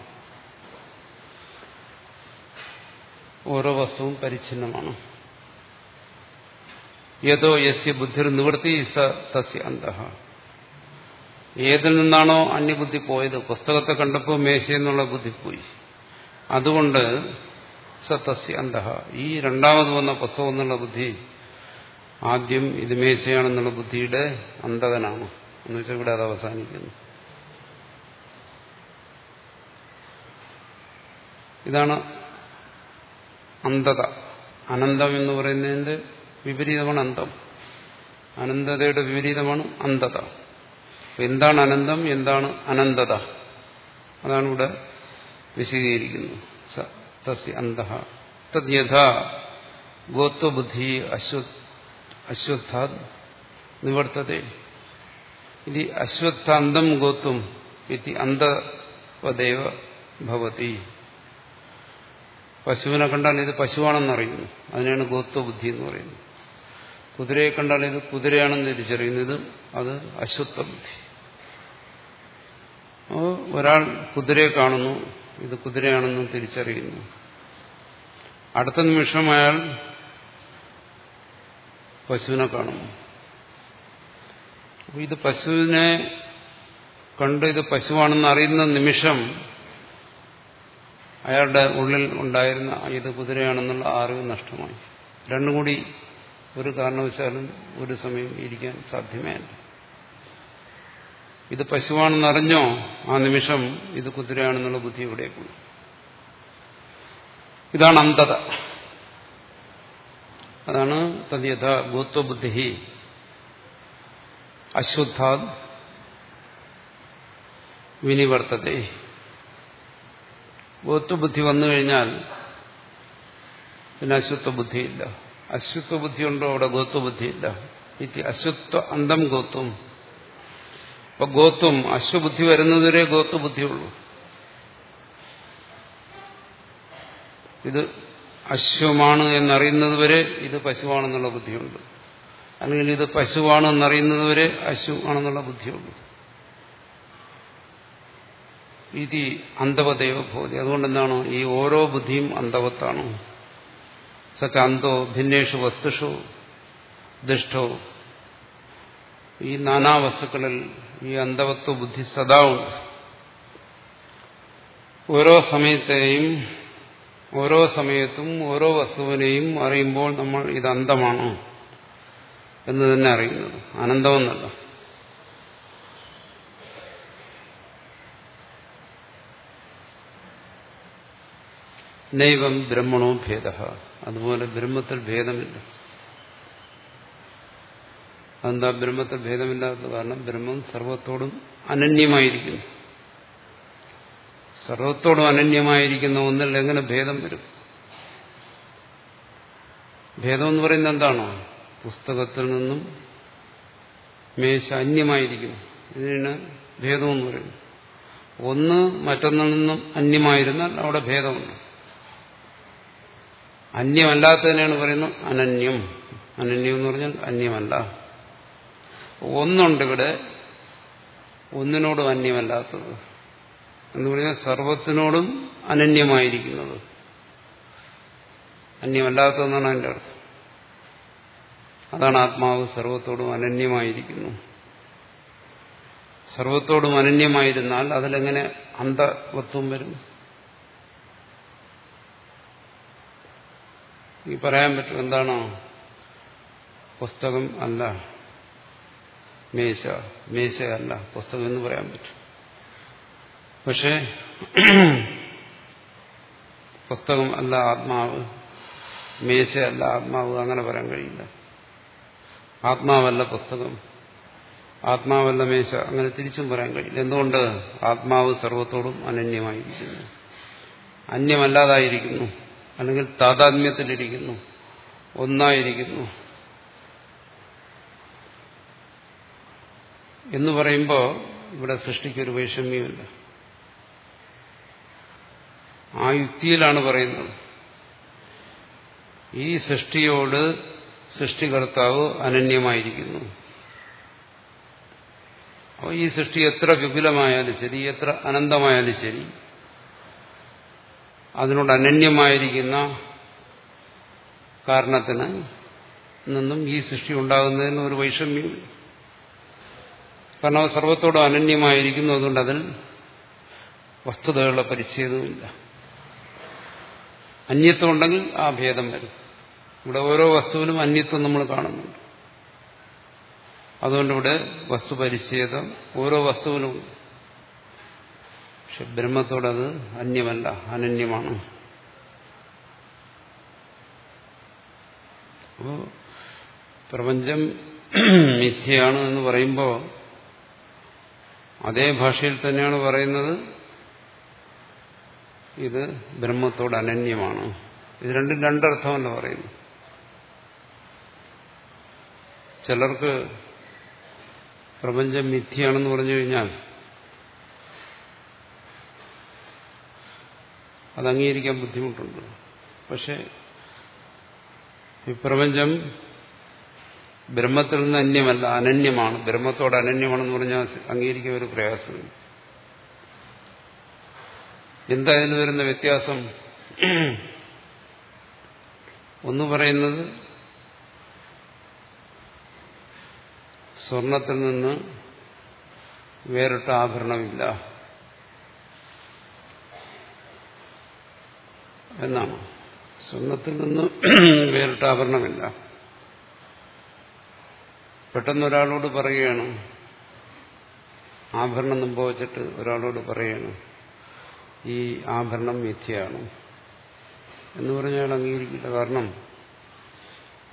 ഓരോ വസ്തുവും പരിച്ഛിന്നമാണ്. ഏതോ യസ്യ ബുദ്ധിർ നിവൃത്തി സ തസ്യ അന്തഃ. ഏതിൽ നിന്നാണോ അന്യബുദ്ധി പോയത്? പുസ്തകത്തെ കണ്ടപ്പോൾ മേശയെന്നുള്ള ബുദ്ധി പോയി. അതുകൊണ്ട് സത്തസ്യ അന്തഃ. ഈ രണ്ടാമത് വന്ന പുസ്തകം എന്നുള്ള ബുദ്ധി ആദ്യം ഇത് മേശയാണെന്നുള്ള ബുദ്ധിയുടെ അന്തകനാണ് എന്ന് വെച്ചാൽ ഇവിടെ അത് അവസാനിക്കുന്നു. ഇതാണ് അന്തത അനന്തം എന്ന് പറയുന്നതിന്റെ വിപരീതമാണ് അന്തം. അനന്തതയുടെ വിപരീതമാണ് അന്തത എന്താണ് അനന്തം? എന്താണ് അനന്തത? അതാണ് ഇവിടെ തദ്യഥാ ഗോത്വബുദ്ധി അശ്വ അശ്വത്ഥാ നിവർത്തതെ. ഇത് അശ്വത്ഥാന്തം ഗോത്വം ഇതി അന്തവദേവ ഭവതി. പശുവിനെ കണ്ടാൽ ഇത് പശുവാണെന്നറിയുന്നു. അതിനാണ് ഗോത്വബുദ്ധി എന്ന് പറയുന്നത്. കുതിരയെ കണ്ടാൽ ഇത് കുതിരയാണെന്ന് തിരിച്ചറിയുന്നത് അത് അശ്വത്വബുദ്ധി ഒരാൾ കുതിരയെ കാണുന്നു. ഇത് കുതിരയാണെന്ന് തിരിച്ചറിയുന്നു. അടുത്ത നിമിഷം അയാൾ പശുവിനെ കാണുന്നു. ഇത് പശുവിനെ കണ്ട് ഇത് പശുവാണെന്ന് അറിയുന്ന നിമിഷം അയാളുടെ ഉള്ളിൽ ഉണ്ടായിരുന്ന ഇത് കുതിരയാണെന്നുള്ള അറിവ് നഷ്ടമായി. രണ്ടും കൂടി ഒരു കാരണവശാലും ഒരു സമയം ഇരിക്കാൻ സാധ്യമേ അല്ല. ഇത് പശുവാണെന്ന് അറിഞ്ഞോ? ആ നിമിഷം ഇത് കുതിരയാണെന്നുള്ള ബുദ്ധി ഇവിടെ പോയി ഇതാണ് അന്ധത. അതാണ് തദ്യഥ ഗോത്വബുദ്ധി അശ്വത്ഥാത് വിനിവർത്തതേ ഗോത്വബുദ്ധി വന്നു കഴിഞ്ഞാൽ പിന്നെ അശ്വത്വ ബുദ്ധിയില്ല അശ്വത്വ ബുദ്ധി ഉണ്ടോ അവിടെ ഗോത്വബുദ്ധിയില്ല. അശ്വത്വ അന്തം ഗോത്വം. അപ്പൊ ഗോത്വം അശ്വബുദ്ധി വരുന്നതുവരെ ഗോത്വബുദ്ധിയുള്ളൂ ഇത് അശ്വമാണ് എന്നറിയുന്നത് വരെ ഇത് പശുവാണെന്നുള്ള ബുദ്ധിയുണ്ട്. അല്ലെങ്കിൽ ഇത് പശുവാണ് എന്നറിയുന്നതുവരെ അശു ആണെന്നുള്ള ബുദ്ധിയുള്ളൂ ഇത് അന്തവദൈവബോധി അതുകൊണ്ട് അതുകൊണ്ടെന്താണ് ഈ ഓരോ ബുദ്ധിയും അന്തവത്താണ് സച്ച അന്തോ ഭിന്നേഷു വസ്തുഷോ ദുഷ്ടോ. ഈ നാനാ വസ്തുക്കളിൽ ഈ അന്ധവത്വ ബുദ്ധി സദാ ഉണ്ട് ഓരോ സമയത്തെയും ഓരോ സമയത്തും ഓരോ വസ്തുവിനെയും അറിയുമ്പോൾ നമ്മൾ ഇത് അന്ധമാണോ എന്ന് തന്നെ അറിയുന്നത്. അനന്തമെന്നല്ല. നൈവം ബ്രഹ്മണോ ഭേദ. അതുപോലെ ബ്രഹ്മത്തിൽ ഭേദമില്ല. അതെന്താ ബ്രഹ്മത്തെ ഭേദമില്ലാത്ത കാരണം ബ്രഹ്മം സർവത്തോടും അനന്യമായിരിക്കുന്നു. സർവത്തോടും അനന്യമായിരിക്കുന്ന ഒന്നിൽ എങ്ങനെ ഭേദം വരും? ഭേദം എന്ന് പറയുന്നത് എന്താണോ? പുസ്തകത്തിൽ നിന്നും മേശ അന്യമായിരിക്കുന്നു. ഇതിനാണ് ഭേദമെന്ന് പറയുന്നത്. ഒന്ന് മറ്റൊന്നിൽ നിന്നും അന്യമായിരുന്നാൽ അവിടെ ഭേദമുണ്ട്. അന്യമല്ലാത്തതിനാണ് പറയുന്നത് അനന്യം. അനന്യം എന്ന് പറഞ്ഞാൽ അന്യമല്ല. ഒന്നുണ്ട് ഇവിടെ. ഒന്നിനോടും അന്യമല്ലാത്തത്. എന്ന് പറഞ്ഞാൽ സർവത്തിനോടും അനന്യമായിരിക്കുന്നത്. അന്യമല്ലാത്തതെന്നാണ് അതിന്റെ അർത്ഥം. അതാണ് ആത്മാവ് സർവത്തോടും അനന്യമായിരിക്കുന്നു. സർവത്തോടും അനന്യമായിരുന്നാൽ അതിലെങ്ങനെ അന്ധവത്വം വരും? ഈ പറയാൻ പറ്റും എന്താണോ? പുസ്തകം അല്ല. മേശ മേശയല്ല പുസ്തകം എന്ന് പറയാൻ പറ്റും. പക്ഷേ പുസ്തകം അല്ല ആത്മാവ് മേശയല്ല ആത്മാവ് അങ്ങനെ പറയാൻ കഴിയില്ല. ആത്മാവല്ല പുസ്തകം ആത്മാവല്ല മേശ അങ്ങനെ തിരിച്ചും പറയാൻ കഴിയില്ല. എന്തുകൊണ്ട്? ആത്മാവ് സർവത്തോടും അനന്യമായിരിക്കുന്നു. അന്യമല്ലാതായിരിക്കുന്നു അല്ലെങ്കിൽ താതാത്മ്യത്തിലിരിക്കുന്നു ഒന്നായിരിക്കുന്നു. എന്ന് പറയുമ്പോൾ ഇവിടെ സൃഷ്ടിക്കൊരു വൈഷമ്യമില്ല. ആ യുക്തിയിലാണ് പറയുന്നത്. ഈ സൃഷ്ടിയോട് സൃഷ്ടികർത്താവ് അനന്യമായിരിക്കുന്നു. അപ്പോൾ ഈ സൃഷ്ടി എത്ര വിപുലമായാലും ശരി എത്ര അനന്തമായാലും ശരി അതിനോട് അനന്യമായിരിക്കുന്ന കാരണത്തിന് നിന്നും ഈ സൃഷ്ടി ഉണ്ടാകുന്നതിന് ഒരു വൈഷമ്യം കാരണം അത് സർവത്തോടും അനന്യമായിരിക്കുന്നു അതുകൊണ്ട് അതിൽ വസ്തുതകളുടെ പരിച്ഛേദവുമില്ല. അന്യത്വം ഉണ്ടെങ്കിൽ ആ ഭേദം വരും. ഇവിടെ ഓരോ വസ്തുവിനും അന്യത്വം നമ്മൾ കാണുന്നുണ്ട്. അതുകൊണ്ട് ഇവിടെ വസ്തുപരിച്ഛേദം ഓരോ വസ്തുവിനും പക്ഷെ ബ്രഹ്മത്തോടത് അന്യമല്ല അനന്യമാണ്. അപ്പോൾ പ്രപഞ്ചം മിഥ്യയാണ് എന്ന് പറയുമ്പോൾ അതേ ഭാഷയിൽ തന്നെയാണ് പറയുന്നത്. ഇത് ബ്രഹ്മത്തോട് അനന്യമാണ്. ഇത് രണ്ടും രണ്ടർത്ഥമല്ല പറയുന്നു. ചിലർക്ക് പ്രപഞ്ചം മിഥ്യയാണെന്ന് പറഞ്ഞു കഴിഞ്ഞാൽ അത് അംഗീകരിക്കാൻ ബുദ്ധിമുട്ടുണ്ട്. പക്ഷെ ഈ പ്രപഞ്ചം ബ്രഹ്മത്തിൽ നിന്ന് അന്യമല്ല അനന്യമാണ്. ബ്രഹ്മത്തോട് അനന്യമാണെന്ന് പറഞ്ഞാൽ അംഗീകരിക്കാൻ ഒരു പ്രയാസമില്ല. എന്താ ഇതിന് വരുന്ന വ്യത്യാസം? ഒന്ന് പറയുന്നത് സ്വർണത്തിൽ നിന്ന് വേറിട്ട ആഭരണമില്ല എന്നാണ്. സ്വർണത്തിൽ നിന്ന് വേറിട്ട ആഭരണമില്ല. പെട്ടെന്ന് ഒരാളോട് പറയുകയാണ് ആഭരണം സംഭവിച്ചിട്ട് ഒരാളോട് പറയുകയാണ് ഈ ആഭരണം മിഥ്യയാണ്. എന്ന് പറഞ്ഞാൽ അംഗീകരിക്കില്ല. കാരണം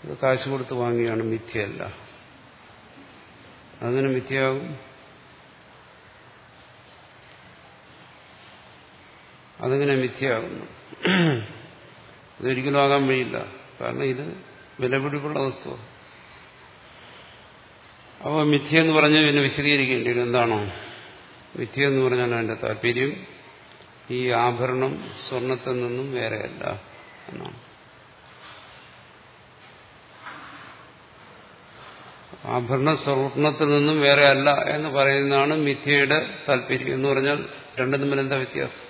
ഇത് കാശ് കൊടുത്ത് വാങ്ങിയാണ് മിഥ്യയല്ല. അങ്ങനെ മിഥ്യയാകും? അതിങ്ങനെ മിഥ്യയാകുന്നു ഇതൊരിക്കലും ആകാൻ വഴിയില്ല. കാരണം ഇത് വിലപിടിപ്പുള്ള വസ്തു അപ്പോൾ മിഥ്യ എന്ന് പറഞ്ഞാൽ പിന്നെ വിശദീകരിക്കേണ്ടി വരും എന്താണോ? മിഥ്യ എന്ന് പറഞ്ഞാൽ അതിന്റെ താല്പര്യം ഈ ആഭരണം സ്വർണത്തിൽ നിന്നും വേറെയല്ല എന്നാണ്. ആഭരണ സ്വർണത്തിൽ നിന്നും വേറെ അല്ല എന്ന് പറയുന്നതാണ് മിഥ്യയുടെ താല്പര്യം എന്ന് പറഞ്ഞാൽ രണ്ടും തമ്മിൽ എന്താ വ്യത്യാസം?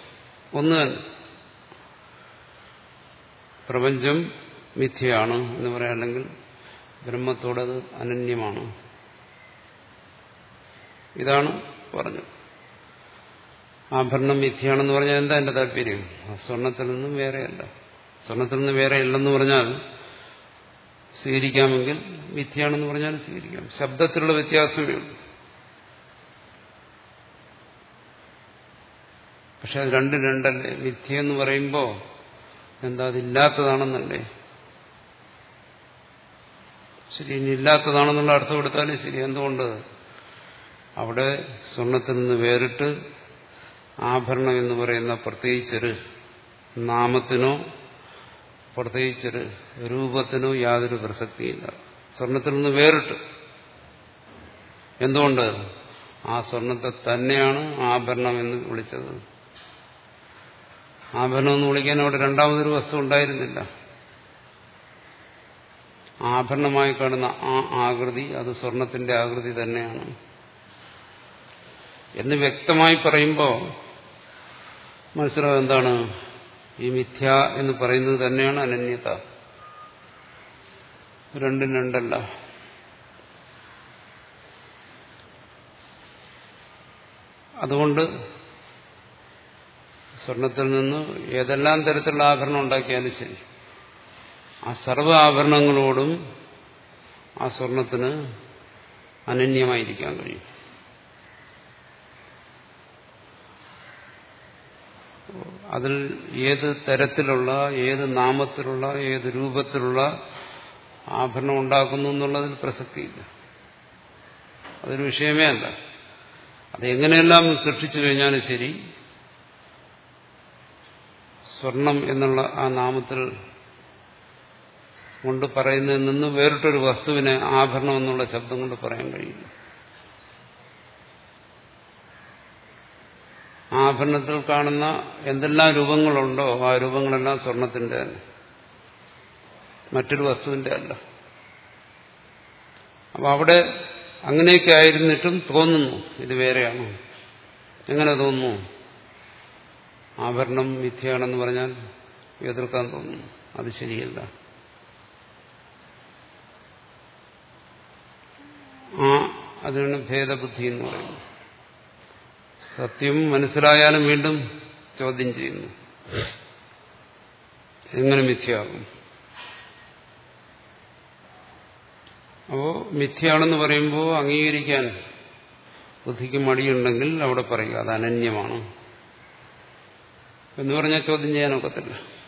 ഒന്ന് തന്നെ. പ്രപഞ്ചം മിഥ്യയാണ് എന്ന് പറയാം അല്ലെങ്കിൽ ബ്രഹ്മത്തോടത് അനന്യമാണ്. ഇതാണ് പറഞ്ഞത്. ആഭരണം മിഥ്യയാണെന്ന് പറഞ്ഞാൽ എന്താ എന്റെ താല്പര്യം? സ്വർണത്തിൽ നിന്നും വേറെയല്ല. സ്വർണത്തിൽ നിന്ന് വേറെ ഇല്ലെന്ന് പറഞ്ഞാൽ സ്വീകരിക്കാമെങ്കിൽ മിഥ്യയാണെന്ന് പറഞ്ഞാൽ സ്വീകരിക്കാം. ശബ്ദത്തിലുള്ള വ്യത്യാസമേ ഉള്ളൂ. പക്ഷെ അത് രണ്ടും രണ്ടല്ലേ? മിഥ്യ എന്ന് പറയുമ്പോൾ എന്താ അതില്ലാത്തതാണെന്നല്ലേ? ശരി ഇനി ഇല്ലാത്തതാണെന്നുള്ള അർത്ഥം കൊടുത്താലും ശരി. എന്തുകൊണ്ട്? അവിടെ സ്വർണത്തിൽ നിന്ന് വേറിട്ട് ആഭരണം എന്ന് പറയുന്ന പ്രത്യേകിച്ചൊരു നാമത്തിനോ പ്രത്യേകിച്ചൊരു രൂപത്തിനോ യാതൊരു പ്രസക്തിയില്ല. സ്വർണത്തിൽ നിന്ന് വേറിട്ട്. എന്തുകൊണ്ട്? ആ സ്വർണത്തെ തന്നെയാണ് ആഭരണം എന്ന് വിളിച്ചത്. ആഭരണം എന്ന് വിളിക്കാൻ അവിടെ രണ്ടാമതൊരു വസ്തു ഉണ്ടായിരുന്നില്ല. ആഭരണമായി കാണുന്ന ആ ആകൃതി അത് സ്വർണത്തിന്റെ ആകൃതി തന്നെയാണ്. എന്ന് വ്യക്തമായി പറയുമ്പോൾ മനസ്സിലാവും എന്താണ്? ഈ മിഥ്യ എന്ന് പറയുന്നത് തന്നെയാണ് അനന്യത. രണ്ടും രണ്ടല്ല. അതുകൊണ്ട് സ്വർണത്തിൽ നിന്ന് ഏതെല്ലാം തരത്തിലുള്ള ആഭരണം ഉണ്ടാക്കിയാലും ശരി. ആ സർവ ആഭരണങ്ങളോടും ആ സ്വർണത്തിന് അനന്യമായിരിക്കാൻ കഴിയും. അതിൽ ഏത് തരത്തിലുള്ള ഏത് നാമത്തിലുള്ള ഏത് രൂപത്തിലുള്ള ആഭരണം ഉണ്ടാക്കുന്നു എന്നുള്ളതിൽ പ്രസക്തിയില്ല. അതൊരു വിഷയമേ അല്ല. അതെങ്ങനെയെല്ലാം സൃഷ്ടിച്ചു കഴിഞ്ഞാലും ശരി സ്വർണം എന്നുള്ള ആ നാമത്തിൽ കൊണ്ട് പറയുന്നതിൽ നിന്ന് വേറിട്ടൊരു വസ്തുവിനെ ആഭരണം എന്നുള്ള ശബ്ദം കൊണ്ട് പറയാൻ കഴിയില്ല. ആഭരണത്തിൽ കാണുന്ന എന്തെല്ലാം രൂപങ്ങളുണ്ടോ ആ രൂപങ്ങളെല്ലാം സ്വർണത്തിന്റെ മറ്റൊരു വസ്തുവിന്റെ അല്ല. അപ്പൊ അവിടെ അങ്ങനെയൊക്കെ ആയിരുന്നിട്ടും തോന്നുന്നു ഇത് വേറെയാണ്? എങ്ങനെ തോന്നുന്നു? ആഭരണം മിഥ്യയാണെന്ന് പറഞ്ഞാൽ എതിർക്കാൻ തോന്നുന്നു. അത് ശരിയല്ല. ആ അതിനാണ് ഭേദബുദ്ധി എന്ന് പറയുന്നത് സത്യം മനസ്സിലായാലും വീണ്ടും ചോദ്യം ചെയ്യുന്നു. എങ്ങനെ മിഥ്യയാകും? അപ്പോ മിഥ്യയാണെന്ന് പറയുമ്പോൾ അംഗീകരിക്കാൻ ബുദ്ധിക്ക് മടിയുണ്ടെങ്കിൽ അവിടെ പറയുക അത് അനന്യമാണ്. എന്ന് പറഞ്ഞാൽ ചോദ്യം ചെയ്യാനൊക്കത്തില്ല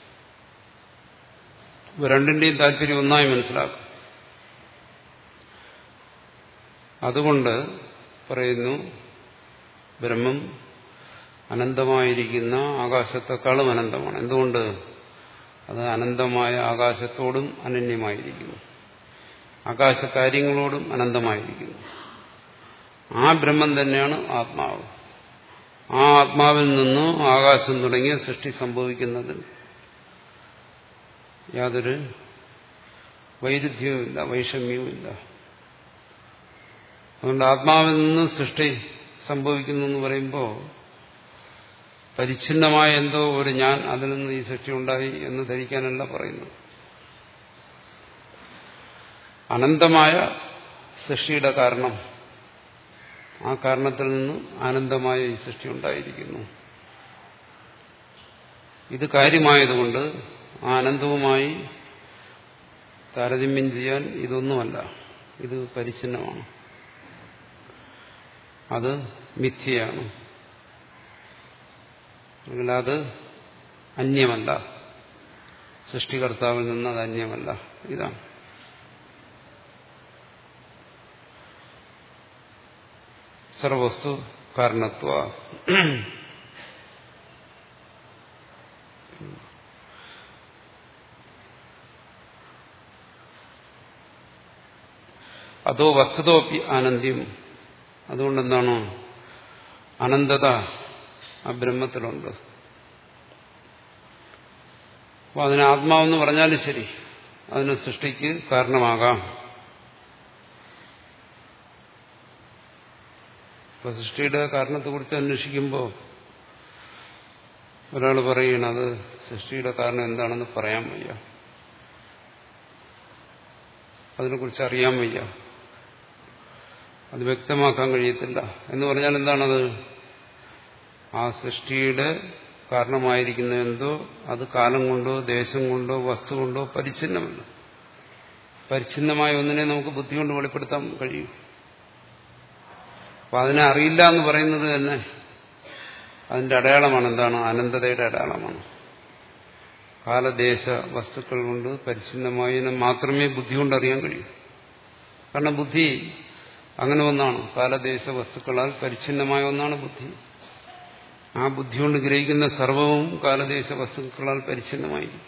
രണ്ടിന്റെയും താല്പര്യം ഒന്നായി മനസ്സിലാക്കും. അതുകൊണ്ട് പറയുന്നു ബ്രഹ്മം അനന്തമായിരിക്കുന്ന ആകാശത്തെക്കാളും അനന്തമാണ്. എന്തുകൊണ്ട്? അത് അനന്തമായ ആകാശത്തോടും അനന്യമായിരിക്കുന്നു. ആകാശകാര്യങ്ങളോടും അനന്തമായിരിക്കുന്നു. ആ ബ്രഹ്മം തന്നെയാണ് ആത്മാവ്. ആ ആത്മാവിൽ നിന്ന് ആകാശം തുടങ്ങിയ സൃഷ്ടി സംഭവിക്കുന്നത് യാതൊരു വൈരുദ്ധ്യവുമില്ല വൈഷമ്യവുമില്ല. അതുകൊണ്ട് ആത്മാവിൽ നിന്ന് സൃഷ്ടി സംഭവിക്കുന്നു എന്ന് പറയുമ്പോൾ പരിച്ഛിന്നമായ എന്തോ ഒരു ഞാൻ അതിൽ നിന്ന് ഈ സൃഷ്ടി ഉണ്ടായി എന്ന് ധരിക്കാനല്ല പറയുന്നു അനന്തമായ സൃഷ്ടിയുടെ കാരണം ആ കാരണത്തിൽ നിന്ന് ആനന്ദമായ ഈ സൃഷ്ടി ഉണ്ടായിരിക്കുന്നു. ഇത് കാര്യമായതുകൊണ്ട് ആ അനന്തവുമായി താരതമ്യം ചെയ്യാൻ ഇതൊന്നുമല്ല. ഇത് പരിച്ഛിന്നമാണ്. അത് മിഥ്യയാണ്. അല്ലെങ്കിൽ അത് അന്യമല്ല. സൃഷ്ടികർത്താവിൽ നിന്ന് അത് അന്യമല്ല. ഇതാണ്. സർവസ്തു കാരണത്വ. അതോ വസ്തുതോപ്പി ആനന്ദ്യം അതുകൊണ്ടെന്താണോ? അനന്തത ആ ബ്രഹ്മത്തിലുണ്ട്. അപ്പോൾ അതിന് ആത്മാവെന്ന് പറഞ്ഞാലും ശരി. അതിന് സൃഷ്ടിക്ക് കാരണമാകാം. ഇപ്പൊ സൃഷ്ടിയുടെ കാരണത്തെക്കുറിച്ച് അന്വേഷിക്കുമ്പോൾ ഒരാൾ പറയണത് സൃഷ്ടിയുടെ കാരണം എന്താണെന്ന് പറയാൻ വയ്യ. അതിനെക്കുറിച്ച് അറിയാൻ വയ്യ. അത് വ്യക്തമാക്കാൻ കഴിയത്തില്ല. എന്ന് പറഞ്ഞാൽ എന്താണത്? ആ സൃഷ്ടിയുടെ കാരണമായിരിക്കുന്ന എന്തോ അത് കാലം കൊണ്ടോ ദേശം കൊണ്ടോ വസ്തു കൊണ്ടോ പരിച്ഛിന്നമല്ല. പരിച്ഛിന്നമായ ഒന്നിനെ നമുക്ക് ബുദ്ധി കൊണ്ട് വെളിപ്പെടുത്താൻ കഴിയും. അപ്പൊ അതിനെ അറിയില്ല എന്ന് പറയുന്നത് തന്നെ അതിന്റെ അടയാളമാണ് എന്താണ്? അനന്തതയുടെ അടയാളമാണ്. കാലദേശ വസ്തുക്കൾ കൊണ്ട് പരിച്ഛിന്നമായതിനെ മാത്രമേ ബുദ്ധി കൊണ്ട് അറിയാൻ കഴിയൂ. കാരണം ബുദ്ധി അങ്ങനെ ഒന്നാണ്. കാലദേശ വസ്തുക്കളാൽ പരിച്ഛിന്നമായ ഒന്നാണ് ബുദ്ധി. ആ ബുദ്ധി കൊണ്ട് ഗ്രഹിക്കുന്ന സർവവും കാലദേശ വസ്തുക്കളാൽ പരിച്ഛിന്നമായിരിക്കും.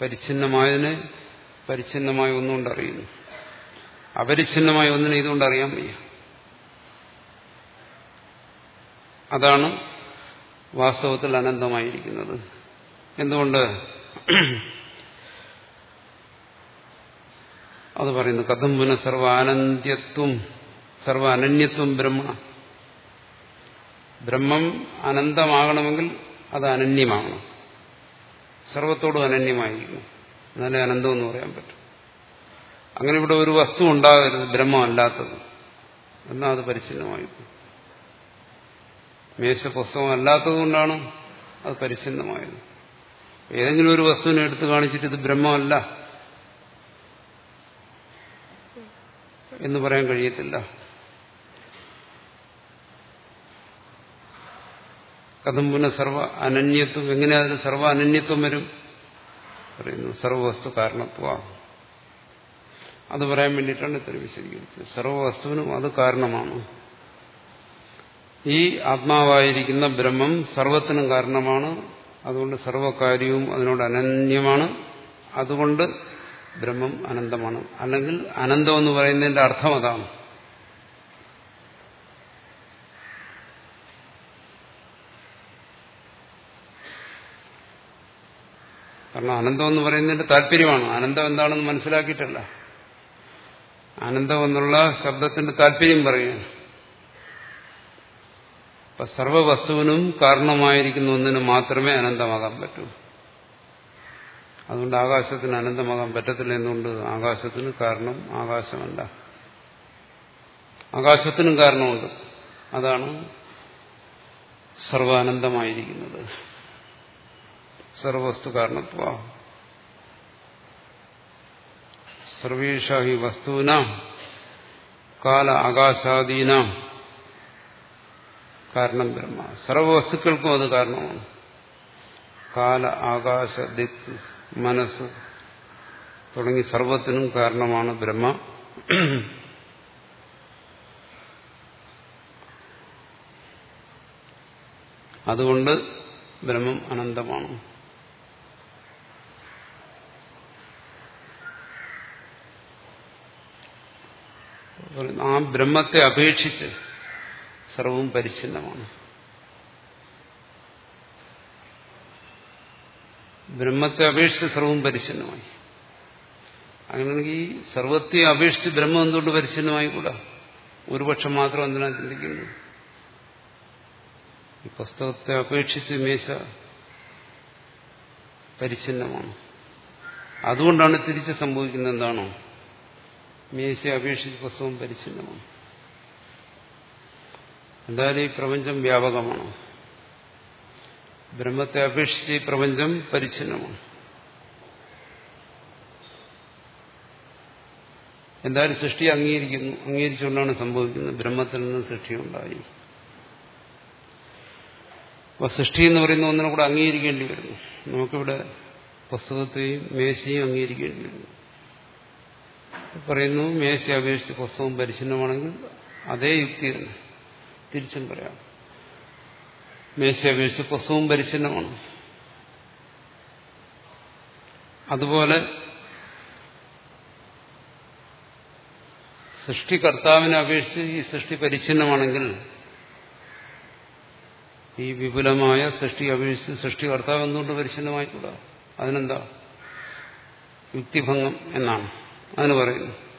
പരിച്ഛിന്നമായതിന് പരിച്ഛിന്നമായ ഒന്നുകൊണ്ട് അറിയുന്നു അപരിച്ഛിന്നമായ ഒന്നിനെ ഇതുകൊണ്ട് അറിയാൻ വയ്യ. അതാണ് വാസ്തവത്തിൽ അനന്തമായിരിക്കുന്നത്. എന്തുകൊണ്ട്? അത് പറയുന്നു കഥം പുന സർവ ആനന്ദ്യത്വം സർവ അനന്യത്വം ബ്രഹ്മ. ബ്രഹ്മം അനന്തമാകണമെങ്കിൽ അത് അനന്യമാകണം സർവത്തോടും അനന്യമായിരിക്കണം എന്നാലേ അനന്തം എന്ന് പറയാൻ പറ്റും. അങ്ങനെ ഇവിടെ ഒരു വസ്തു ഉണ്ടാകരുത് ബ്രഹ്മമല്ലാത്തത്. എന്നാൽ അത് പരിച്ഛിന്നമായി അല്ലാത്തത് കൊണ്ടാണ് അത് പരിച്ഛിന്നമായത്. ഏതെങ്കിലും ഒരു വസ്തുവിനെ എടുത്തു കാണിച്ചിട്ട് ഇത് ബ്രഹ്മമല്ല എന്ന് പറയാൻ കഴിയത്തില്ല. കഥം പുനഃ സർവ അനന്യത്വം എങ്ങനെ അതിന് സർവ അനന്യത്വം വരും? പറയുന്നു സർവവസ്തു കാരണത്വ അത് പറയാൻ വേണ്ടിയിട്ടാണ് ഇത്ര വിശദീകരിച്ചത്. സർവവസ്തുവിനും അത് കാരണമാണ്. ഈ ആത്മാവായിരിക്കുന്ന ബ്രഹ്മം സർവത്തിനും കാരണമാണ്. അതുകൊണ്ട് സർവകാര്യവും അതിനോട് അനന്യമാണ്. അതുകൊണ്ട് ബ്രഹ്മം അനന്തമാണ്. അല്ലെങ്കിൽ അനന്തം എന്ന് പറയുന്നതിന്റെ അർത്ഥം അതാണ്. കാരണം അനന്തം എന്ന് പറയുന്നതിന്റെ താല്പര്യമാണ്. അനന്തം എന്താണെന്ന് മനസ്സിലാക്കിയിട്ടല്ല. അനന്തം എന്നുള്ള ശബ്ദത്തിന്റെ താല്പര്യം പറയുകയാണ് അപ്പൊ സർവവസ്തുവിനും കാരണമായിരിക്കുന്ന ഒന്നിന് മാത്രമേ അനന്തമാകാൻ പറ്റൂ. അതുകൊണ്ട് ആകാശത്തിന് അനന്തമാകാൻ പറ്റത്തില്ല എന്നുകൊണ്ട് ആകാശത്തിന് കാരണം ആകാശമല്ല. ആകാശത്തിനും കാരണമുണ്ട്. അതാണ് സർവാനന്ദമായിരിക്കുന്നത്. സർവവസ്തു കാരണത്വ. സർവേഷ വസ്തുവിന കാല ആകാശാദീന കാരണം ബ്രഹ്മ. സർവവസ്തുക്കൾക്കും അത് കാരണമാണ്. കാല ആകാശ ദിക്ക് മനസ്സ് തുടങ്ങി സർവത്തിനും കാരണമാണ് ബ്രഹ്മ. അതുകൊണ്ട് ബ്രഹ്മം അനന്തമാണ്. ആ ബ്രഹ്മത്തെ അപേക്ഷിച്ച് സർവവും പരിച്ഛിന്നമാണ്. ബ്രഹ്മത്തെ അപേക്ഷിച്ച് സർവം പരിച്ഛിന്നമായി. അങ്ങനെയാണെങ്കിൽ സർവത്തെ അപേക്ഷിച്ച് ബ്രഹ്മം എന്തുകൊണ്ട് പരിച്ഛന്നമായി കൂടാ? ഒരു പക്ഷം മാത്രം എന്തിനാ ചിന്തിക്കുന്നു ഈ പുസ്തകത്തെ അപേക്ഷിച്ച് മേശ പരിച്ഛിന്നമാണ്. അതുകൊണ്ടാണ് തിരിച്ച് സംഭവിക്കുന്നത് എന്താണോ? മേശയെ അപേക്ഷിച്ച് പുസ്തകം പരിച്ഛിന്നമാണ്. എന്തായാലും ഈ പ്രപഞ്ചം വ്യാപകമാണ്? ബ്രഹ്മത്തെ അപേക്ഷിച്ച് ഈ പ്രപഞ്ചം പരിച്ഛിന്നമാണ്. എന്തായാലും സൃഷ്ടി അംഗീകരിക്കുന്നു അംഗീകരിച്ചുകൊണ്ടാണ് സംഭവിക്കുന്നത്. ബ്രഹ്മത്തിൽ നിന്ന് സൃഷ്ടി ഉണ്ടായി അപ്പൊ സൃഷ്ടി എന്ന് പറയുന്ന ഒന്നിനെ കൂടെ അംഗീകരിക്കേണ്ടി വരുന്നു. നമുക്കിവിടെ പുസ്തകത്തെയും മേശയും അംഗീകരിക്കേണ്ടി വരുന്നു. പറയുന്നു മേശ അപേക്ഷിച്ച് പുസ്തകം പരിച്ഛിന്നമാണെങ്കിൽ അതേ യുക്തി തന്നെ. തിരിച്ചും പറയാം. മേശ പ്രസവം പരിച്ഛിന്നമാണ് അതുപോലെ സൃഷ്ടികർത്താവിനെ അപേക്ഷിച്ച് ഈ സൃഷ്ടി പരിച്ഛിന്നമാണെങ്കിൽ ഈ വിപുലമായ സൃഷ്ടി അപേക്ഷിച്ച് സൃഷ്ടികർത്താവ് എന്തുകൊണ്ട് പരിച്ഛിന്നമായിക്കൂടാ? അതിനെന്താ? യുക്തിഭംഗം എന്നാണ്. അതിന് പറയുന്നു.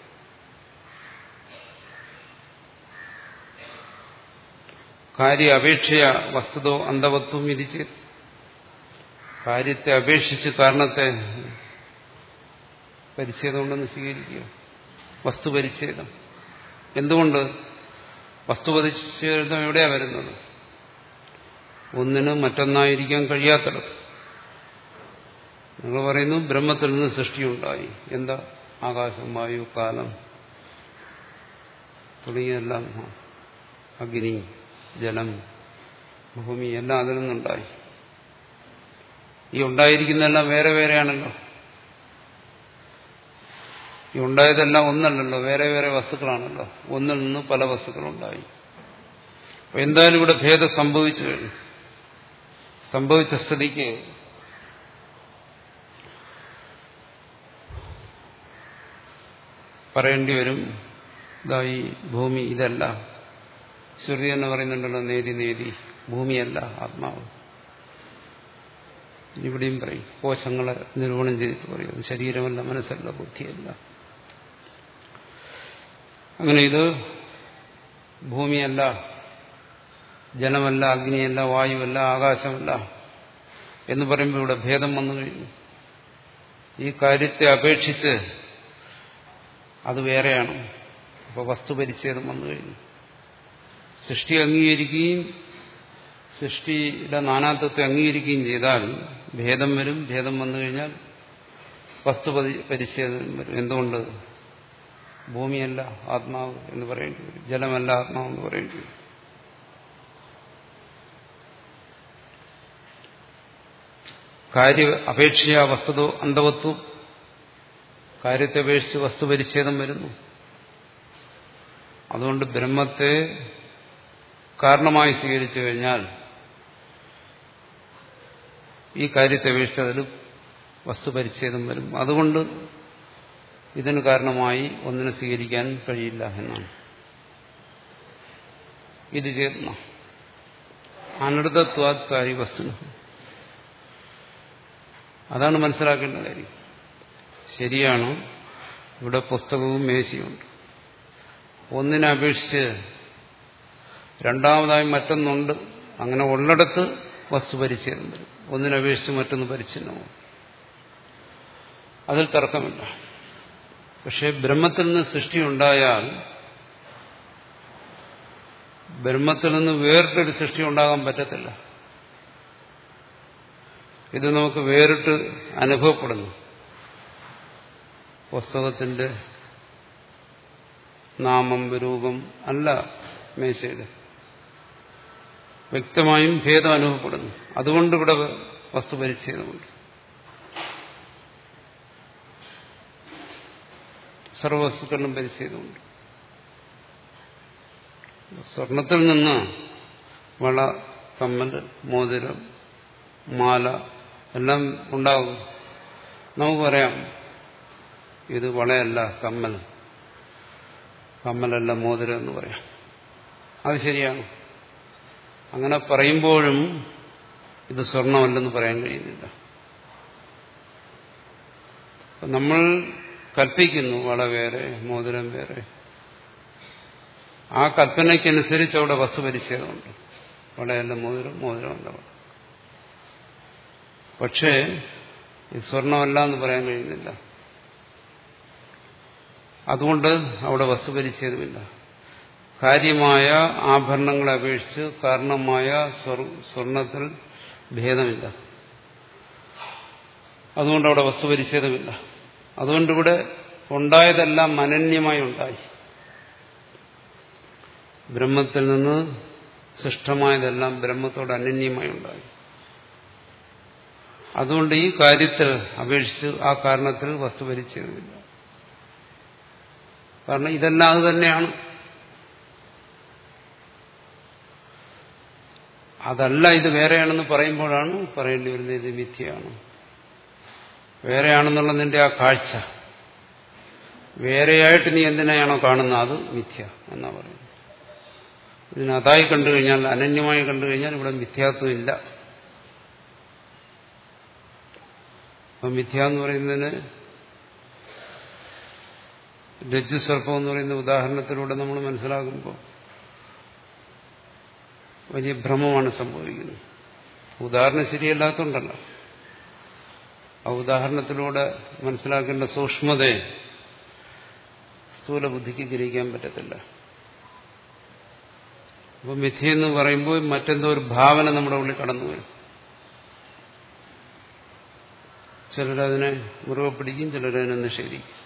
കാര്യ അപേക്ഷയ വസ്തുതോ അന്ധവത്വം വിധിച്ച് കാര്യത്തെ അപേക്ഷിച്ച് കാരണത്തെ പരിച്ഛേദമുണ്ടെന്ന് സ്വീകരിക്കുക. വസ്തു പരിച്ഛേദം. എന്തുകൊണ്ട്? വസ്തു പരിച്ഛേദം എവിടെയാ വരുന്നത്? ഒന്നിന് മറ്റൊന്നായിരിക്കാൻ കഴിയാത്തത് നിങ്ങൾ പറയുന്നു ബ്രഹ്മത്തിൽ നിന്ന് സൃഷ്ടിയുണ്ടായി. എന്താ? ആകാശം വായു കാലം തുടങ്ങിയതെല്ലാം അഗ്നി. ജലം ഭൂമി എല്ലാം അതിൽ നിന്നുണ്ടായി. ഈ ഉണ്ടായിരിക്കുന്നതെല്ലാം വേറെ വേറെയാണല്ലോ. ഈ ഉണ്ടായതെല്ലാം ഒന്നല്ലല്ലോ വേറെ വേറെ വസ്തുക്കളാണല്ലോ. ഒന്നിൽ നിന്ന് പല വസ്തുക്കളുണ്ടായി. അപ്പൊ എന്തായാലും ഇവിടെ ഭേദം സംഭവിച്ചു സംഭവിച്ച സ്ഥിതിക്ക് പറയേണ്ടി വരും. ഇതായി ഭൂമി ഇതല്ല. ശ്രുതി എന്ന് പറയുന്നുണ്ടല്ലോ നേതി നേതി ഭൂമിയല്ല ആത്മാവ്. ഇവിടെയും പറയും കോശങ്ങളെ നിരൂപണം ചെയ്തിട്ട് പറയും ശരീരമല്ല മനസ്സല്ല ബുദ്ധിയല്ല. അങ്ങനെ ഇത് ഭൂമിയല്ല ജലമല്ല അഗ്നിയല്ല വായുവല്ല ആകാശമല്ല എന്ന് പറയുമ്പോൾ ഇവിടെ ഭേദം വന്നു കഴിഞ്ഞു. ഈ കാര്യത്തെ അപേക്ഷിച്ച് അത് വേറെയാണ്. അപ്പോൾ വസ്തുപരിച്ഛേദം വന്നു കഴിഞ്ഞു. സൃഷ്ടി അംഗീകരിക്കുകയും സൃഷ്ടിയുടെ നാനാത്വത്തെ അംഗീകരിക്കുകയും ചെയ്താൽ ഭേദം വരും. ഭേദം വന്നു കഴിഞ്ഞാൽ വസ്തു പരിച്ഛേദം വരും. എന്തുകൊണ്ട്? ഭൂമിയല്ല ആത്മാവ് എന്ന് പറയേണ്ടി വരും. ജലമല്ല ആത്മാവ് എന്ന് പറയേണ്ടി വരും. കാര്യ അപേക്ഷയ വസ്തുതോ അന്ധവത്വം കാര്യത്തെ അപേക്ഷിച്ച് വസ്തുപരിച്ഛേദം വരുന്നു. അതുകൊണ്ട് ബ്രഹ്മത്തെ കാരണമായി സ്വീകരിച്ചു കഴിഞ്ഞാൽ ഈ കാര്യത്തെ അപേക്ഷിച്ച് അതിൽ വസ്തുപരിച്ഛേദം വരും. അതുകൊണ്ട് ഇതിന് കാരണമായി ഒന്നിനെ സ്വീകരിക്കാൻ കഴിയില്ല എന്നാണ്. ഇത് ചേർന്ന അനൃതത്വാത്കാരി വസ്തു. അതാണ് മനസ്സിലാക്കേണ്ട കാര്യം. ശരിയാണ്. ഇവിടെ പുസ്തകവും മേശയുണ്ട് ഒന്നിനെ അപേക്ഷിച്ച് രണ്ടാമതായി മറ്റൊന്നുണ്ട്. അങ്ങനെ ഉള്ളിടത്ത് വസ്തു വരും ഒന്നിനപേക്ഷിച്ച് മറ്റൊന്ന് പരിച്ഛിന്നവും അതിൽ തർക്കമില്ല. പക്ഷെ ബ്രഹ്മത്തിൽ നിന്ന് സൃഷ്ടി ഉണ്ടായാൽ ബ്രഹ്മത്തിൽ നിന്ന് വേറിട്ടൊരു സൃഷ്ടി ഉണ്ടാകാൻ പറ്റത്തില്ല. ഇത് നമുക്ക് വേറിട്ട് അനുഭവപ്പെടുന്നു. പുസ്തകത്തിന്റെ നാമം രൂപം അല്ല മേശയുടെ വ്യക്തമായും ഭേദം അനുഭവപ്പെടുന്നു. അതുകൊണ്ട് ഇവിടെ വസ്തുപരിച്ഛേദമുണ്ട് സർവവസ്തുക്കളിലും പരിച്ഛേദമുണ്ട്. സ്വർണത്തിൽ നിന്ന് വള കമ്മൽ മോതിരം മാല എല്ലാം ഉണ്ടാകും നമുക്ക് പറയാം ഇത് വളയല്ല കമ്മൽ. കമ്മലല്ല മോതിരം എന്ന് പറയാം. അത് ശരിയാണ്. അങ്ങനെ പറയുമ്പോഴും ഇത് സ്വർണമല്ലെന്ന് പറയാൻ കഴിയുന്നില്ല. നമ്മൾ കൽപ്പിക്കുന്നു വള വേറെ മോതിരം വേറെ. ആ കൽപ്പനയ്ക്കനുസരിച്ച് അവിടെ വസ്തു പരിച്ഛേദമുണ്ട്. വളയല്ല മോതിരം മോതിരമല്ല വള പക്ഷേ ഇത് സ്വർണമല്ല എന്ന് പറയാൻ കഴിയുന്നില്ല. അതുകൊണ്ട് അവിടെ വസ്തുപരിച്ഛേദമില്ല കാര്യമായ ആഭരണങ്ങളെ അപേക്ഷിച്ച് കാരണമായ സ്വർണത്തിൽ ഭേദമില്ല. അതുകൊണ്ട് അവിടെ വസ്തുപരിച്ഛേദമില്ല. അതുകൊണ്ടിവിടെ ഉണ്ടായതെല്ലാം അനന്യമായി ഉണ്ടായി. ബ്രഹ്മത്തിൽ നിന്ന് സൃഷ്ടമായതെല്ലാം ബ്രഹ്മത്തോട് അനന്യമായി ഉണ്ടായി. അതുകൊണ്ട് ഈ കാര്യത്തിൽ അപേക്ഷിച്ച് ആ കാരണത്തിൽ വസ്തുപരിച്ഛേദമില്ല. കാരണം ഇതെല്ലാം അത് തന്നെയാണ്. അതല്ല ഇത് വേറെയാണെന്ന് പറയുമ്പോഴാണ് പറയേണ്ടി വരുന്നത് ഇത് മിഥ്യയാണ്. വേറെയാണെന്നുള്ള നിന്റെ ആ കാഴ്ച. വേറെയായിട്ട് നീ എന്തിനാണോ കാണുന്നത്? അത് മിഥ്യ എന്നാ പറയുന്നത്. ഇതിന് അതായി കണ്ടു കഴിഞ്ഞാൽ അനന്യമായി കണ്ടു കഴിഞ്ഞാൽ ഇവിടെ മിഥ്യാത്വം ഇല്ല അപ്പൊ മിഥ്യ എന്ന് പറയുന്നതിന് രജ്ജുസർപ്പം എന്ന് പറയുന്ന ഉദാഹരണത്തിലൂടെ നമ്മൾ മനസ്സിലാക്കുമ്പോൾ വലിയ ഭ്രമമാണ് സംഭവിക്കുന്നത്. ഉദാഹരണം ശരിയല്ലാത്തതുണ്ടല്ല ആ ഉദാഹരണത്തിലൂടെ മനസ്സിലാക്കേണ്ട സൂക്ഷ്മതയെ സ്ഥൂല ബുദ്ധിക്ക് ഗ്രഹിക്കാൻ പറ്റത്തില്ല. അപ്പൊ മിഥ്യെന്ന് പറയുമ്പോൾ മറ്റെന്തോ ഒരു ഭാവന നമ്മുടെ ഉള്ളിൽ കടന്നു വരും. ചിലരതിനെ മുറിവ് പിടിക്കും ചിലരതിനെ നിഷേധിക്കും.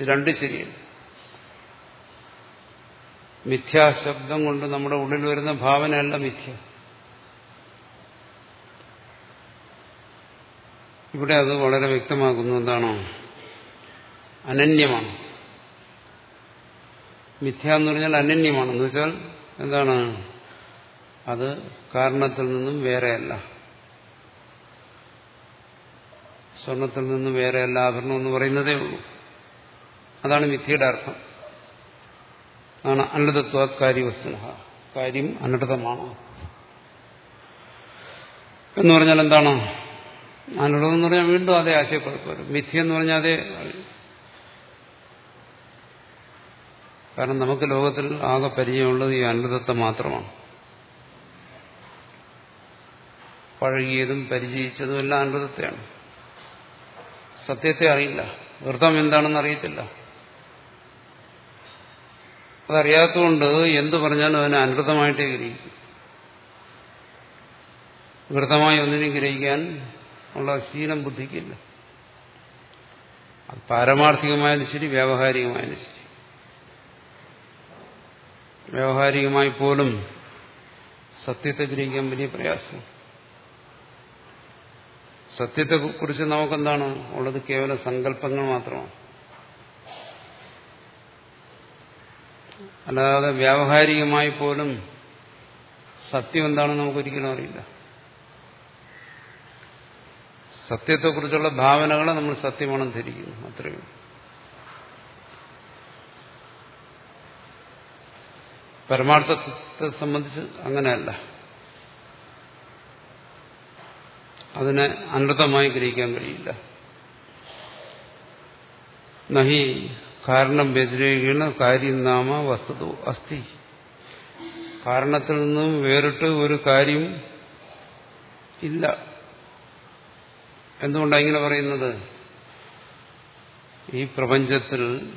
ഇത് രണ്ട് ശരിയല്ല. മിഥ്യാശബ്ദം കൊണ്ട് നമ്മുടെ ഉള്ളിൽ വരുന്ന ഭാവനയല്ല മിഥ്യ. ഇവിടെ അത് വളരെ വ്യക്തമാക്കുന്നു എന്താണോ അനന്യമാണ്. മിഥ്യ എന്ന് പറഞ്ഞാൽ അനന്യമാണെന്ന് വെച്ചാൽ എന്താണ്? അത് കാരണത്തിൽ നിന്നും വേറെയല്ല. സ്വർണത്തിൽ നിന്നും വേറെയല്ല ആഭരണം എന്ന് പറയുന്നതേ ഉള്ളൂ. അതാണ് മിഥ്യയുടെ അർത്ഥം. ആണ് അന്നതത്വ കാര്യവസ്തു കാര്യം അന്നതമാണ് എന്ന് പറഞ്ഞാൽ എന്താണ്? അനൃതം എന്ന് പറഞ്ഞാൽ വീണ്ടും അതേ ആശയക്കുഴപ്പം മിഥ്യ എന്ന് പറഞ്ഞാൽ അതേ കാരണം നമുക്ക് ലോകത്തിൽ ആകെ പരിചയമുള്ളത് ഈ അനൃതത്വം മാത്രമാണ്. പഴകിയതും പരിചയിച്ചതും എല്ലാം അനുദത്തെയാണ് സത്യത്തെ അറിയില്ല. വൃത്തം എന്താണെന്ന് അറിയത്തില്ല. അതറിയാത്തതുകൊണ്ട് എന്തു പറഞ്ഞാലും അതിനെ അനൃതമായിട്ടേ ഗ്രഹിക്കും വൃതമായി ഒന്നിനും ഗ്രഹിക്കാൻ ഉള്ള ശീലം ബുദ്ധിക്കില്ല. അത് പാരമാർത്ഥികമായാലും ശരി വ്യാവഹാരികമായാലും ശരി. വ്യാവഹാരികമായി പോലും സത്യത്തെ ഗ്രഹിക്കാൻ വലിയ പ്രയാസം. സത്യത്തെക്കുറിച്ച് നമുക്കെന്താണ് ഉള്ളത്? കേവല സങ്കല്പങ്ങൾ മാത്രമാണ്. അല്ലാതെ വ്യാവഹാരികമായി പോലും സത്യം എന്താണെന്ന് നമുക്കൊരിക്കലും അറിയില്ല. സത്യത്തെക്കുറിച്ചുള്ള ഭാവനകളെ നമ്മൾ സത്യമാണെന്ന് ധരിക്കുന്നു അത്രയും പരമാർത്ഥത്തെ സംബന്ധിച്ച് അങ്ങനെയല്ല. അതിനെ അനൃതമായി ഗ്രഹിക്കാൻ കഴിയില്ല. നഹി കാരണം വ്യതിരേകീണ കാര്യം നാമ വസ്തു അസ്ഥി കാരണത്തിൽ നിന്നും വേറിട്ട് ഒരു കാര്യം ഇല്ല. എന്തുകൊണ്ടാണ് ഇങ്ങനെ പറയുന്നത്? ഈ പ്രപഞ്ചത്തിൽ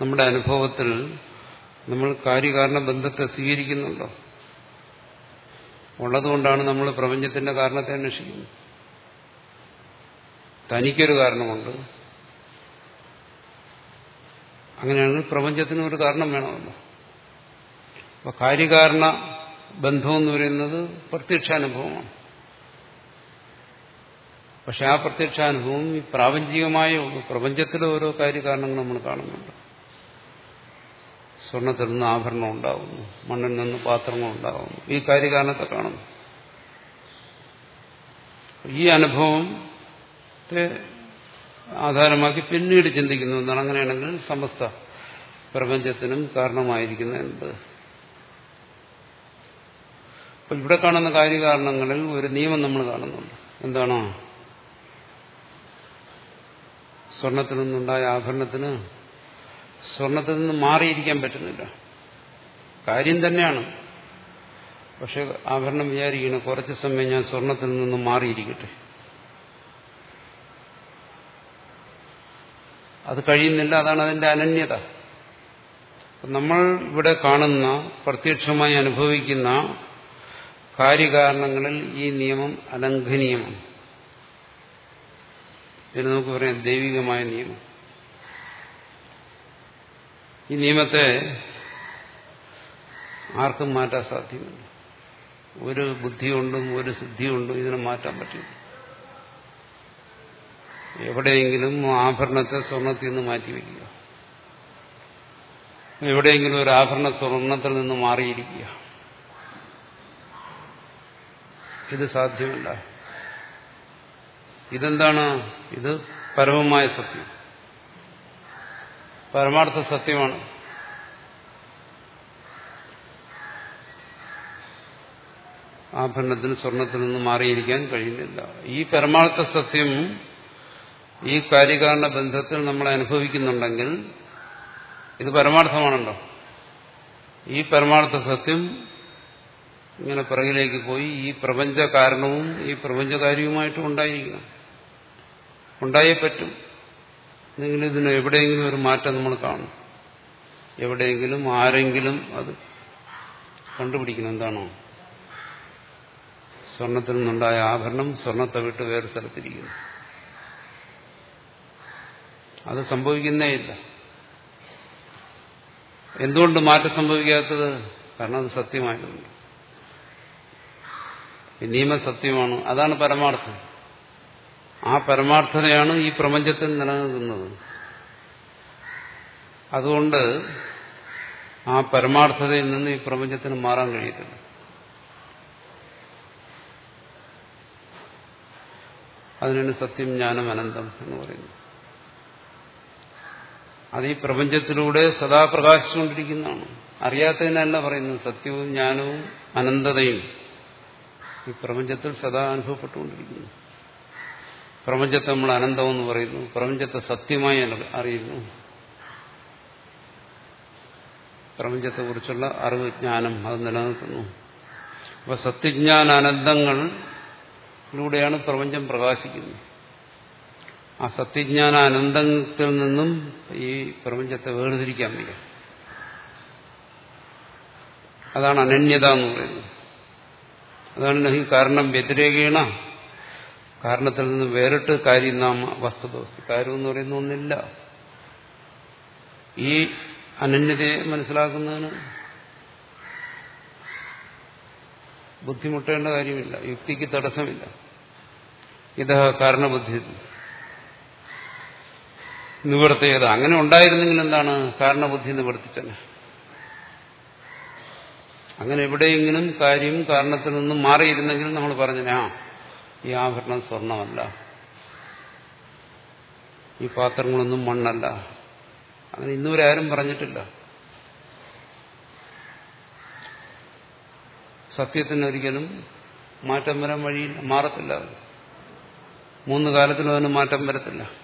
നമ്മുടെ അനുഭവത്തിൽ നമ്മൾ കാര്യകാരണ ബന്ധത്തെ സ്വീകരിക്കുന്നുണ്ടോ? ഉള്ളതുകൊണ്ടാണ് നമ്മൾ പ്രപഞ്ചത്തിന്റെ കാരണത്തെ അന്വേഷിക്കുന്നത്. തനിക്കൊരു കാരണമുണ്ട്. അങ്ങനെയാണെങ്കിൽ പ്രപഞ്ചത്തിന് ഒരു കാരണം വേണമല്ലോ അപ്പൊ കാര്യകാരണ ബന്ധം എന്ന് പറയുന്നത് പ്രത്യക്ഷാനുഭവമാണ്. പക്ഷെ ആ പ്രത്യക്ഷാനുഭവം ഈ പ്രാപഞ്ചികമായ പ്രപഞ്ചത്തിലെ ഓരോ കാര്യകാരണങ്ങൾ നമ്മൾ കാണുന്നുണ്ട്. സ്വർണത്തിൽ നിന്ന് ആഭരണം ഉണ്ടാകുന്നു മണ്ണിൽ നിന്ന് പാത്രങ്ങൾ ഉണ്ടാകുന്നു ഈ കാര്യകാരണത്തെ കാണുന്നു. ഈ അനുഭവത്തെ ആധാരമാക്കി പിന്നീട് ചിന്തിക്കുന്നു എന്നാണ് അങ്ങനെയാണെങ്കിൽ സമസ്ത പ്രപഞ്ചത്തിനും കാരണമായിരിക്കുന്ന എന്ത്? അപ്പൊ ഇവിടെ കാണുന്ന കാര്യകാരണങ്ങളിൽ ഒരു നിയമം നമ്മൾ കാണുന്നുണ്ട്. എന്താണോ? സ്വർണത്തിൽ നിന്നുണ്ടായ ആഭരണത്തിന് സ്വർണത്തിൽ നിന്ന് മാറിയിരിക്കാൻ പറ്റുന്നില്ല. കാര്യം തന്നെയാണ്. പക്ഷെ ആഭരണം വിചാരിക്കണം കുറച്ച് സമയം ഞാൻ സ്വർണത്തിൽ നിന്ന് മാറിയിരിക്കട്ടെ. അത് കഴിയുന്നില്ല അതാണ് അതിന്റെ അനന്യത. നമ്മൾ ഇവിടെ കാണുന്ന പ്രത്യക്ഷമായി അനുഭവിക്കുന്ന കാര്യകാരണങ്ങളിൽ ഈ നിയമം അലംഘനീയമാണ്. ഇതിന് നമുക്ക് പറയാം ദൈവികമായ നിയമം. ഈ നിയമത്തെ ആർക്കും മാറ്റാൻ സാധ്യമല്ല. ഒരു ബുദ്ധിയുണ്ടും ഒരു സിദ്ധിയുണ്ടും ഇതിനെ മാറ്റാൻ പറ്റില്ല. എവിടെയെങ്കിലും ആഭരണത്തെ സ്വർണത്തിൽ നിന്ന് മാറ്റിവെക്കുക എവിടെയെങ്കിലും ഒരു ആഭരണ സ്വർണത്തിൽ നിന്ന് മാറിയിരിക്കുക. ഇത് സാധ്യമല്ല. ഇതെന്താണ്? ഇത് പരമമായ സത്യം. പരമാർത്ഥ സത്യമാണ്. ആഭരണത്തിന് സ്വർണത്തിൽ നിന്ന് മാറിയിരിക്കാൻ കഴിയുന്നില്ല. ഈ പരമാർത്ഥ സത്യം ഈ കാര്യകാരണ ബന്ധത്തിൽ നമ്മൾ അനുഭവിക്കുന്നുണ്ടെങ്കിൽ ഇത് പരമാർത്ഥമാണല്ലോ. ഈ പരമാർത്ഥ സത്യം ഇങ്ങനെ പിറകിലേക്ക് പോയി ഈ പ്രപഞ്ച കാരണവും ഈ പ്രപഞ്ചകാര്യവുമായിട്ടും ഉണ്ടായിരിക്കണം. ഉണ്ടായേ പറ്റും. നിങ്ങൾ ഇതിന് എവിടെയെങ്കിലും ഒരു മാറ്റം നമ്മൾ കാണും. എവിടെയെങ്കിലും ആരെങ്കിലും അത് കണ്ടുപിടിക്കണം. എന്താണോ? സ്വർണത്തിൽ നിന്നുണ്ടായ ആഭരണം സ്വർണത്തെ വിട്ട് വേറെ സ്ഥലത്തിരിക്കുന്നു അത് സംഭവിക്കുന്നേ ഇല്ല. എന്തുകൊണ്ട് മാറ്റം സംഭവിക്കാത്തത്? കാരണം അത് സത്യമായതുകൊണ്ട് നിയമം സത്യമാണ്. അതാണ് പരമാർത്ഥം. ആ പരമാർത്ഥതയാണ് ഈ പ്രപഞ്ചത്തിൽ നിലനിൽക്കുന്നത്. അതുകൊണ്ട് ആ പരമാർത്ഥതയിൽ നിന്ന് ഈ പ്രപഞ്ചത്തിന് മാറാൻ കഴിയത്തില്ല. അതിനാണ് സത്യം ജ്ഞാനം അനന്തം എന്ന് പറയുന്നത് അത് ഈ പ്രപഞ്ചത്തിലൂടെ സദാ പ്രകാശിച്ചുകൊണ്ടിരിക്കുന്നതാണ്. അറിയാത്തതിനല്ല പറയുന്നത് സത്യവും ജ്ഞാനവും അനന്തതയും. ഈ പ്രപഞ്ചത്തിൽ സദാ അനുഭവപ്പെട്ടുകൊണ്ടിരിക്കുന്നു. പ്രപഞ്ചത്തെ നമ്മൾ അനന്തമെന്ന് പറയുന്നു. പ്രപഞ്ചത്തെ സത്യമായി അറിയുന്നു. പ്രപഞ്ചത്തെക്കുറിച്ചുള്ള അറിവ് ജ്ഞാനം അത് നിലനിൽക്കുന്നു. അപ്പൊ സത്യജ്ഞാന അനന്തങ്ങളിലൂടെയാണ് പ്രപഞ്ചം പ്രകാശിക്കുന്നത്. ആ സത്യജ്ഞാന അനന്തത്തിൽ നിന്നും ഈ പ്രപഞ്ചത്തെ വേർതിരിക്കാൻ വയ്യ. അതാണ് അനന്യത എന്ന് പറയുന്നത്. അതാണ് ഈ കാരണം വ്യതിരേകീണ. കാരണത്തിൽ നിന്ന് വേറിട്ട് കാര്യം നാം വസ്തുതവസ്തു. കാര്യം എന്ന് പറയുന്ന ഒന്നില്ല. ഈ അനന്യതയെ മനസ്സിലാക്കുന്നതിന് ബുദ്ധിമുട്ടേണ്ട കാര്യമില്ല. യുക്തിക്ക് തടസ്സമില്ല. ഇത് കാരണബുദ്ധി. നിവർത്തിയത്. അങ്ങനെ ഉണ്ടായിരുന്നെങ്കിൽ എന്താണ്? കാരണബുദ്ധി നിവർത്തിച്ചത് അങ്ങനെ എവിടെയെങ്കിലും കാര്യം കാരണത്തിൽ നിന്നും മാറിയിരുന്നെങ്കിൽ നമ്മൾ പറഞ്ഞേ ആ ഈ ആഭരണം സ്വർണമല്ല. ഈ പാത്രങ്ങളൊന്നും മണ്ണല്ല. അങ്ങനെ ഇന്നുവരെ ആരും പറഞ്ഞിട്ടില്ല. സത്യത്തിന് ഒരിക്കലും മാറ്റം വരാൻ വഴിയില്ല മാറത്തില്ല. മൂന്ന് കാലത്തിലും അതിന് മാറ്റം വരത്തില്ല.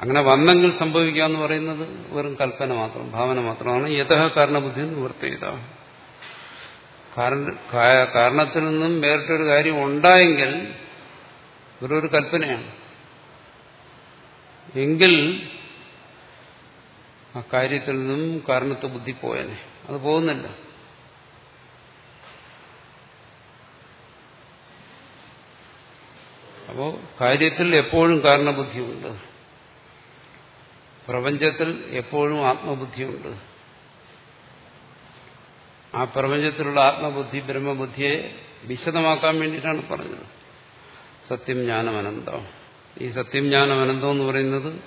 അങ്ങനെ വന്നെങ്കിൽ സംഭവിക്കാന്ന് പറയുന്നത് വെറും കൽപ്പന മാത്രം ഭാവന മാത്രമാണ്. യഥ കാരണബുദ്ധി നിവർത്തിയത കാരണത്തിൽ നിന്നും വേറിട്ടൊരു കാര്യം ഉണ്ടായെങ്കിൽ വെറൊരു കൽപ്പനയാണ്. എങ്കിൽ ആ കാര്യത്തിൽ നിന്നും കാരണത്തെ ബുദ്ധി പോയനെ. അത് പോകുന്നില്ല. അപ്പോ കാര്യത്തിൽ എപ്പോഴും കാരണബുദ്ധിയുണ്ട്. പ്രപഞ്ചത്തിൽ എപ്പോഴും ആത്മബുദ്ധിയുണ്ട്. ആ പ്രപഞ്ചത്തിലുള്ള ആത്മബുദ്ധി ബ്രഹ്മബുദ്ധിയെ വിശദമാക്കാൻ വേണ്ടിയിട്ടാണ് പറഞ്ഞത്. സത്യം ജ്ഞാനം അനന്തം. ഈ സത്യം ജ്ഞാനം അനന്തം എന്ന് പറയുന്നത്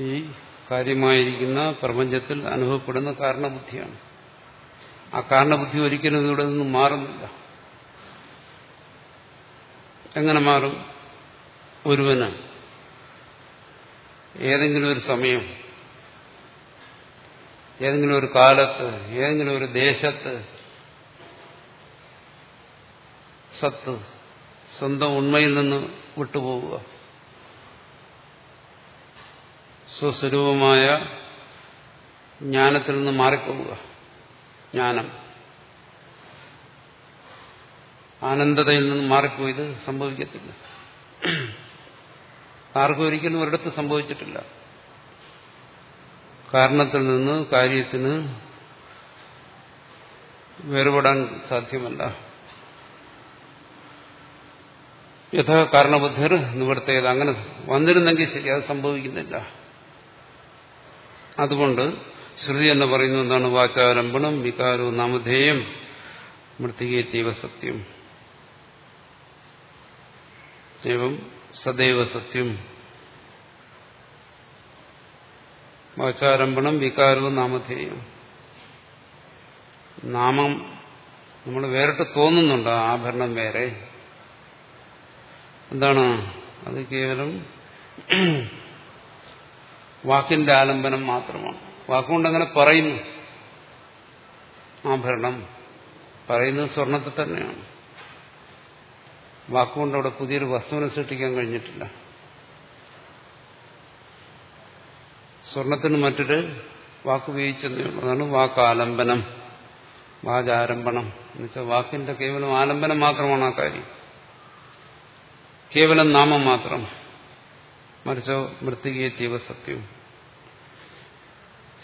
ഈ കാര്യമായിരിക്കുന്ന പ്രപഞ്ചത്തിൽ അനുഭവപ്പെടുന്ന കാരണബുദ്ധിയാണ്. ആ കാരണബുദ്ധി ഒരിക്കലും ഇവിടെ നിന്നും മാറുന്നില്ല. എങ്ങനെ മാറും? ഒരുവന് ഏതെങ്കിലും ഒരു സമയം ഏതെങ്കിലും ഒരു കാലത്ത് ഏതെങ്കിലും ഒരു ദേശത്ത് സത്ത് സ്വന്തം ഉണ്മയിൽ നിന്ന് വിട്ടുപോവുക. സ്വസ്വരൂപമായ ജ്ഞാനത്തിൽ നിന്ന് മാറിപ്പോവുക. ജ്ഞാനം. ആനന്ദതയിൽ നിന്ന് മാറിപ്പോയി മാറിപ്പോയത് സംഭവിക്കത്തില്ല. ആർക്കും ഒരിക്കലും ഒരിടത്ത് സംഭവിച്ചിട്ടില്ല. കാരണത്തിൽ നിന്ന് കാര്യത്തിന് വേറുപെടാൻ സാധ്യമല്ല. യഥാ കാരണബുദ്ധർ നിവർത്തിയത് അങ്ങനെ വന്നിരുന്നെങ്കിൽ ശരി അത് സംഭവിക്കുന്നില്ല. അതുകൊണ്ട് ശ്രുതി എന്ന് പറയുന്നത് എന്താണ്? വാചാരംഭണം വികാരവും നാമധേയം മൃത്തികേ സത്യം. ഏവം സദൈവ സത്യം. വാചാരംഭണം വികാരവും നാമധേയം നാമം നമ്മൾ വേറിട്ട് തോന്നുന്നുണ്ട് ആഭരണം വേറെ. എന്താണ്? അത് കേവലം വാക്കിന്റെ ആലംബനം മാത്രമാണ്. വാക്കുകൊണ്ട് അങ്ങനെ പറയുന്നു ആഭരണം പറയുന്നത് സ്വർണത്തെ തന്നെയാണ്. വാക്കുകൊണ്ട് അവിടെ പുതിയൊരു വസ്തുവിനെ സൃഷ്ടിക്കാൻ കഴിഞ്ഞിട്ടില്ല. സ്വർണത്തിന് മറ്റൊരു വാക്ക് ഉപയോഗിച്ചതേ ഉള്ളൂ. അതാണ് വാക്കാലംബനം വാചാരംഭണം. എന്നുവെച്ചാൽ വാക്കിന്റെ കേവലം ആലംബനം മാത്രമാണ് ആ കാര്യം. കേവലം നാമം മാത്രം. മറിച്ചോ തീവ സത്യവും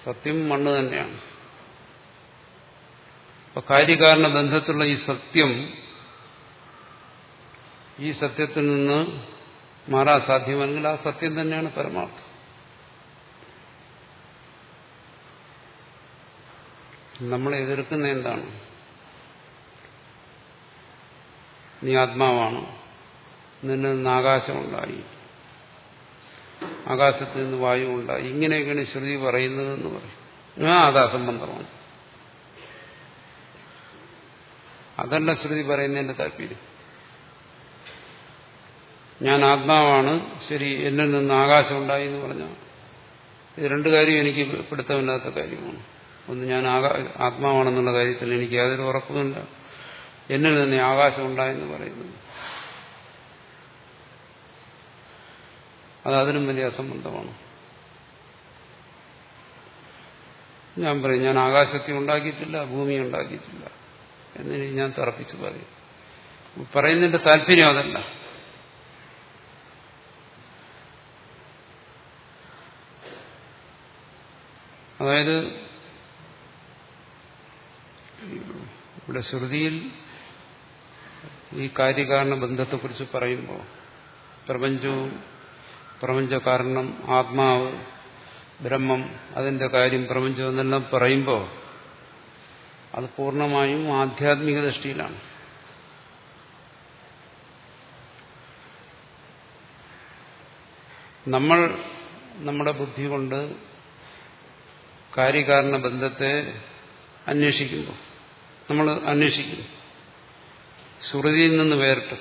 സത്യം മണ്ണ് തന്നെയാണ്. അപ്പൊ കാര്യകാരണ ബന്ധത്തിലുള്ള ഈ സത്യം ഈ സത്യത്തിൽ നിന്ന് മാറാൻ സാധ്യമല്ലെങ്കിൽ ആ സത്യം തന്നെയാണ് പരമാർത്ഥം. നമ്മൾ എതിർക്കുന്ന എന്താണ്? നീ ആത്മാവാണ്. നിന്നിൽ നിന്ന് ആകാശമുണ്ടായി. ആകാശത്തിൽ നിന്ന് വായു ഉണ്ടായി. ഇങ്ങനെയൊക്കെയാണ് ശ്രുതി പറയുന്നതെന്ന് പറയും. ആ അത് അസംബന്ധമാണ് അതല്ല ശ്രുതി പറയുന്നതിന്റെ താല്പര്യം. ഞാൻ ആത്മാവാണ്. ശരി എന്നിൽ നിന്ന് ആകാശം ഉണ്ടായി എന്ന് പറഞ്ഞാൽ ഇത് രണ്ട് കാര്യം എനിക്ക് പിടുത്തമില്ലാത്ത കാര്യമാണ്. ഒന്ന് ഞാൻ ആത്മാവാണെന്നുള്ള കാര്യത്തിൽ എനിക്ക് യാതൊരു ഉറപ്പുമില്ല. എന്നിൽ നിന്ന് ആകാശം ഉണ്ടായെന്ന് പറയുന്നത് അത് അതിനും വലിയ അസംബന്ധമാണ്. ഞാൻ പറയും ഞാൻ ആകാശത്തെ ഉണ്ടാക്കിയിട്ടില്ല ഭൂമി ഉണ്ടാക്കിയിട്ടില്ല. എന്നിനി ഞാൻ തറപ്പിച്ച് പറയും. പറയുന്നതിന്റെ താല്പര്യം അതല്ല. അതായത് ഇവിടെ ശ്രുതിയിൽ ഈ കാര്യകാരണ ബന്ധത്തെക്കുറിച്ച് പറയുമ്പോൾ പ്രപഞ്ചവും പ്രപഞ്ച കാരണം ആത്മാവ് ബ്രഹ്മം അതിന്റെ കാര്യം പ്രപഞ്ചം എന്നെല്ലാം പറയുമ്പോൾ അത് പൂർണമായും ആധ്യാത്മിക ദൃഷ്ടിയിലാണ്. നമ്മൾ നമ്മുടെ ബുദ്ധി കൊണ്ട് കാര്യകാരണ ബന്ധത്തെ അന്വേഷിക്കുമ്പോൾ നമ്മൾ അന്വേഷിക്കുന്നു. ശ്രുതിയിൽ നിന്ന് വേറിട്ട്.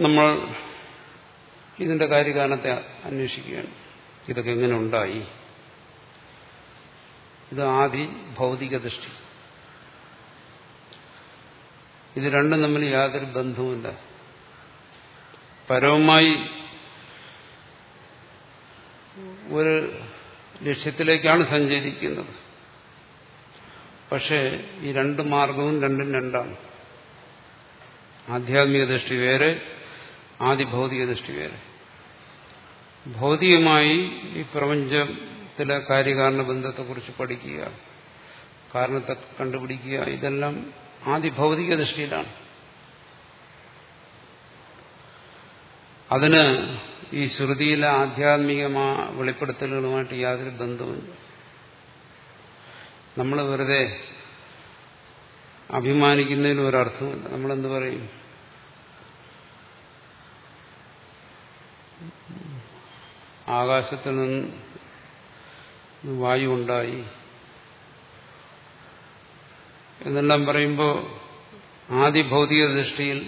നമ്മൾ ഇതിന്റെ കാര്യകാരണത്തെ അന്വേഷിക്കുകയാണ്. ഇതൊക്കെ എങ്ങനെ ഉണ്ടായി? ഇത് ആദി ഭൗതിക ദൃഷ്ടി. ഇത് രണ്ടും തമ്മിൽ യാതൊരു ബന്ധവുമില്ല. പരവുമായി ഒരു ലക്ഷ്യത്തിലേക്കാണ് സഞ്ചരിക്കുന്നത്. പക്ഷേ ഈ രണ്ട് മാർഗവും രണ്ടും രണ്ടാണ്. ആധ്യാത്മിക ദൃഷ്ടി വേറെ ആദി ഭൗതിക ദൃഷ്ടി വേറെ. ഭൗതികമായി ഈ പ്രപഞ്ചത്തിലെ കാര്യകാരണ ബന്ധത്തെക്കുറിച്ച് പഠിക്കുക കാരണത്തെ കണ്ടുപിടിക്കുക ഇതെല്ലാം ആദി ഭൗതിക ദൃഷ്ടിയിലാണ്. അതിന് ഈ ശ്രുതിയിലെ ആധ്യാത്മികമായ വെളിപ്പെടുത്തലുകളുമായിട്ട് യാതൊരു ബന്ധവുമില്ല. നമ്മൾ വെറുതെ അഭിമാനിക്കുന്നതിന് ഒരർത്ഥമില്ല നമ്മളെന്ത് പറയും? ആകാശത്തിൽ നിന്ന് വായു ഉണ്ടായി എന്നെല്ലാം പറയുമ്പോൾ ആദി ഭൗതിക ദൃഷ്ടിയിൽ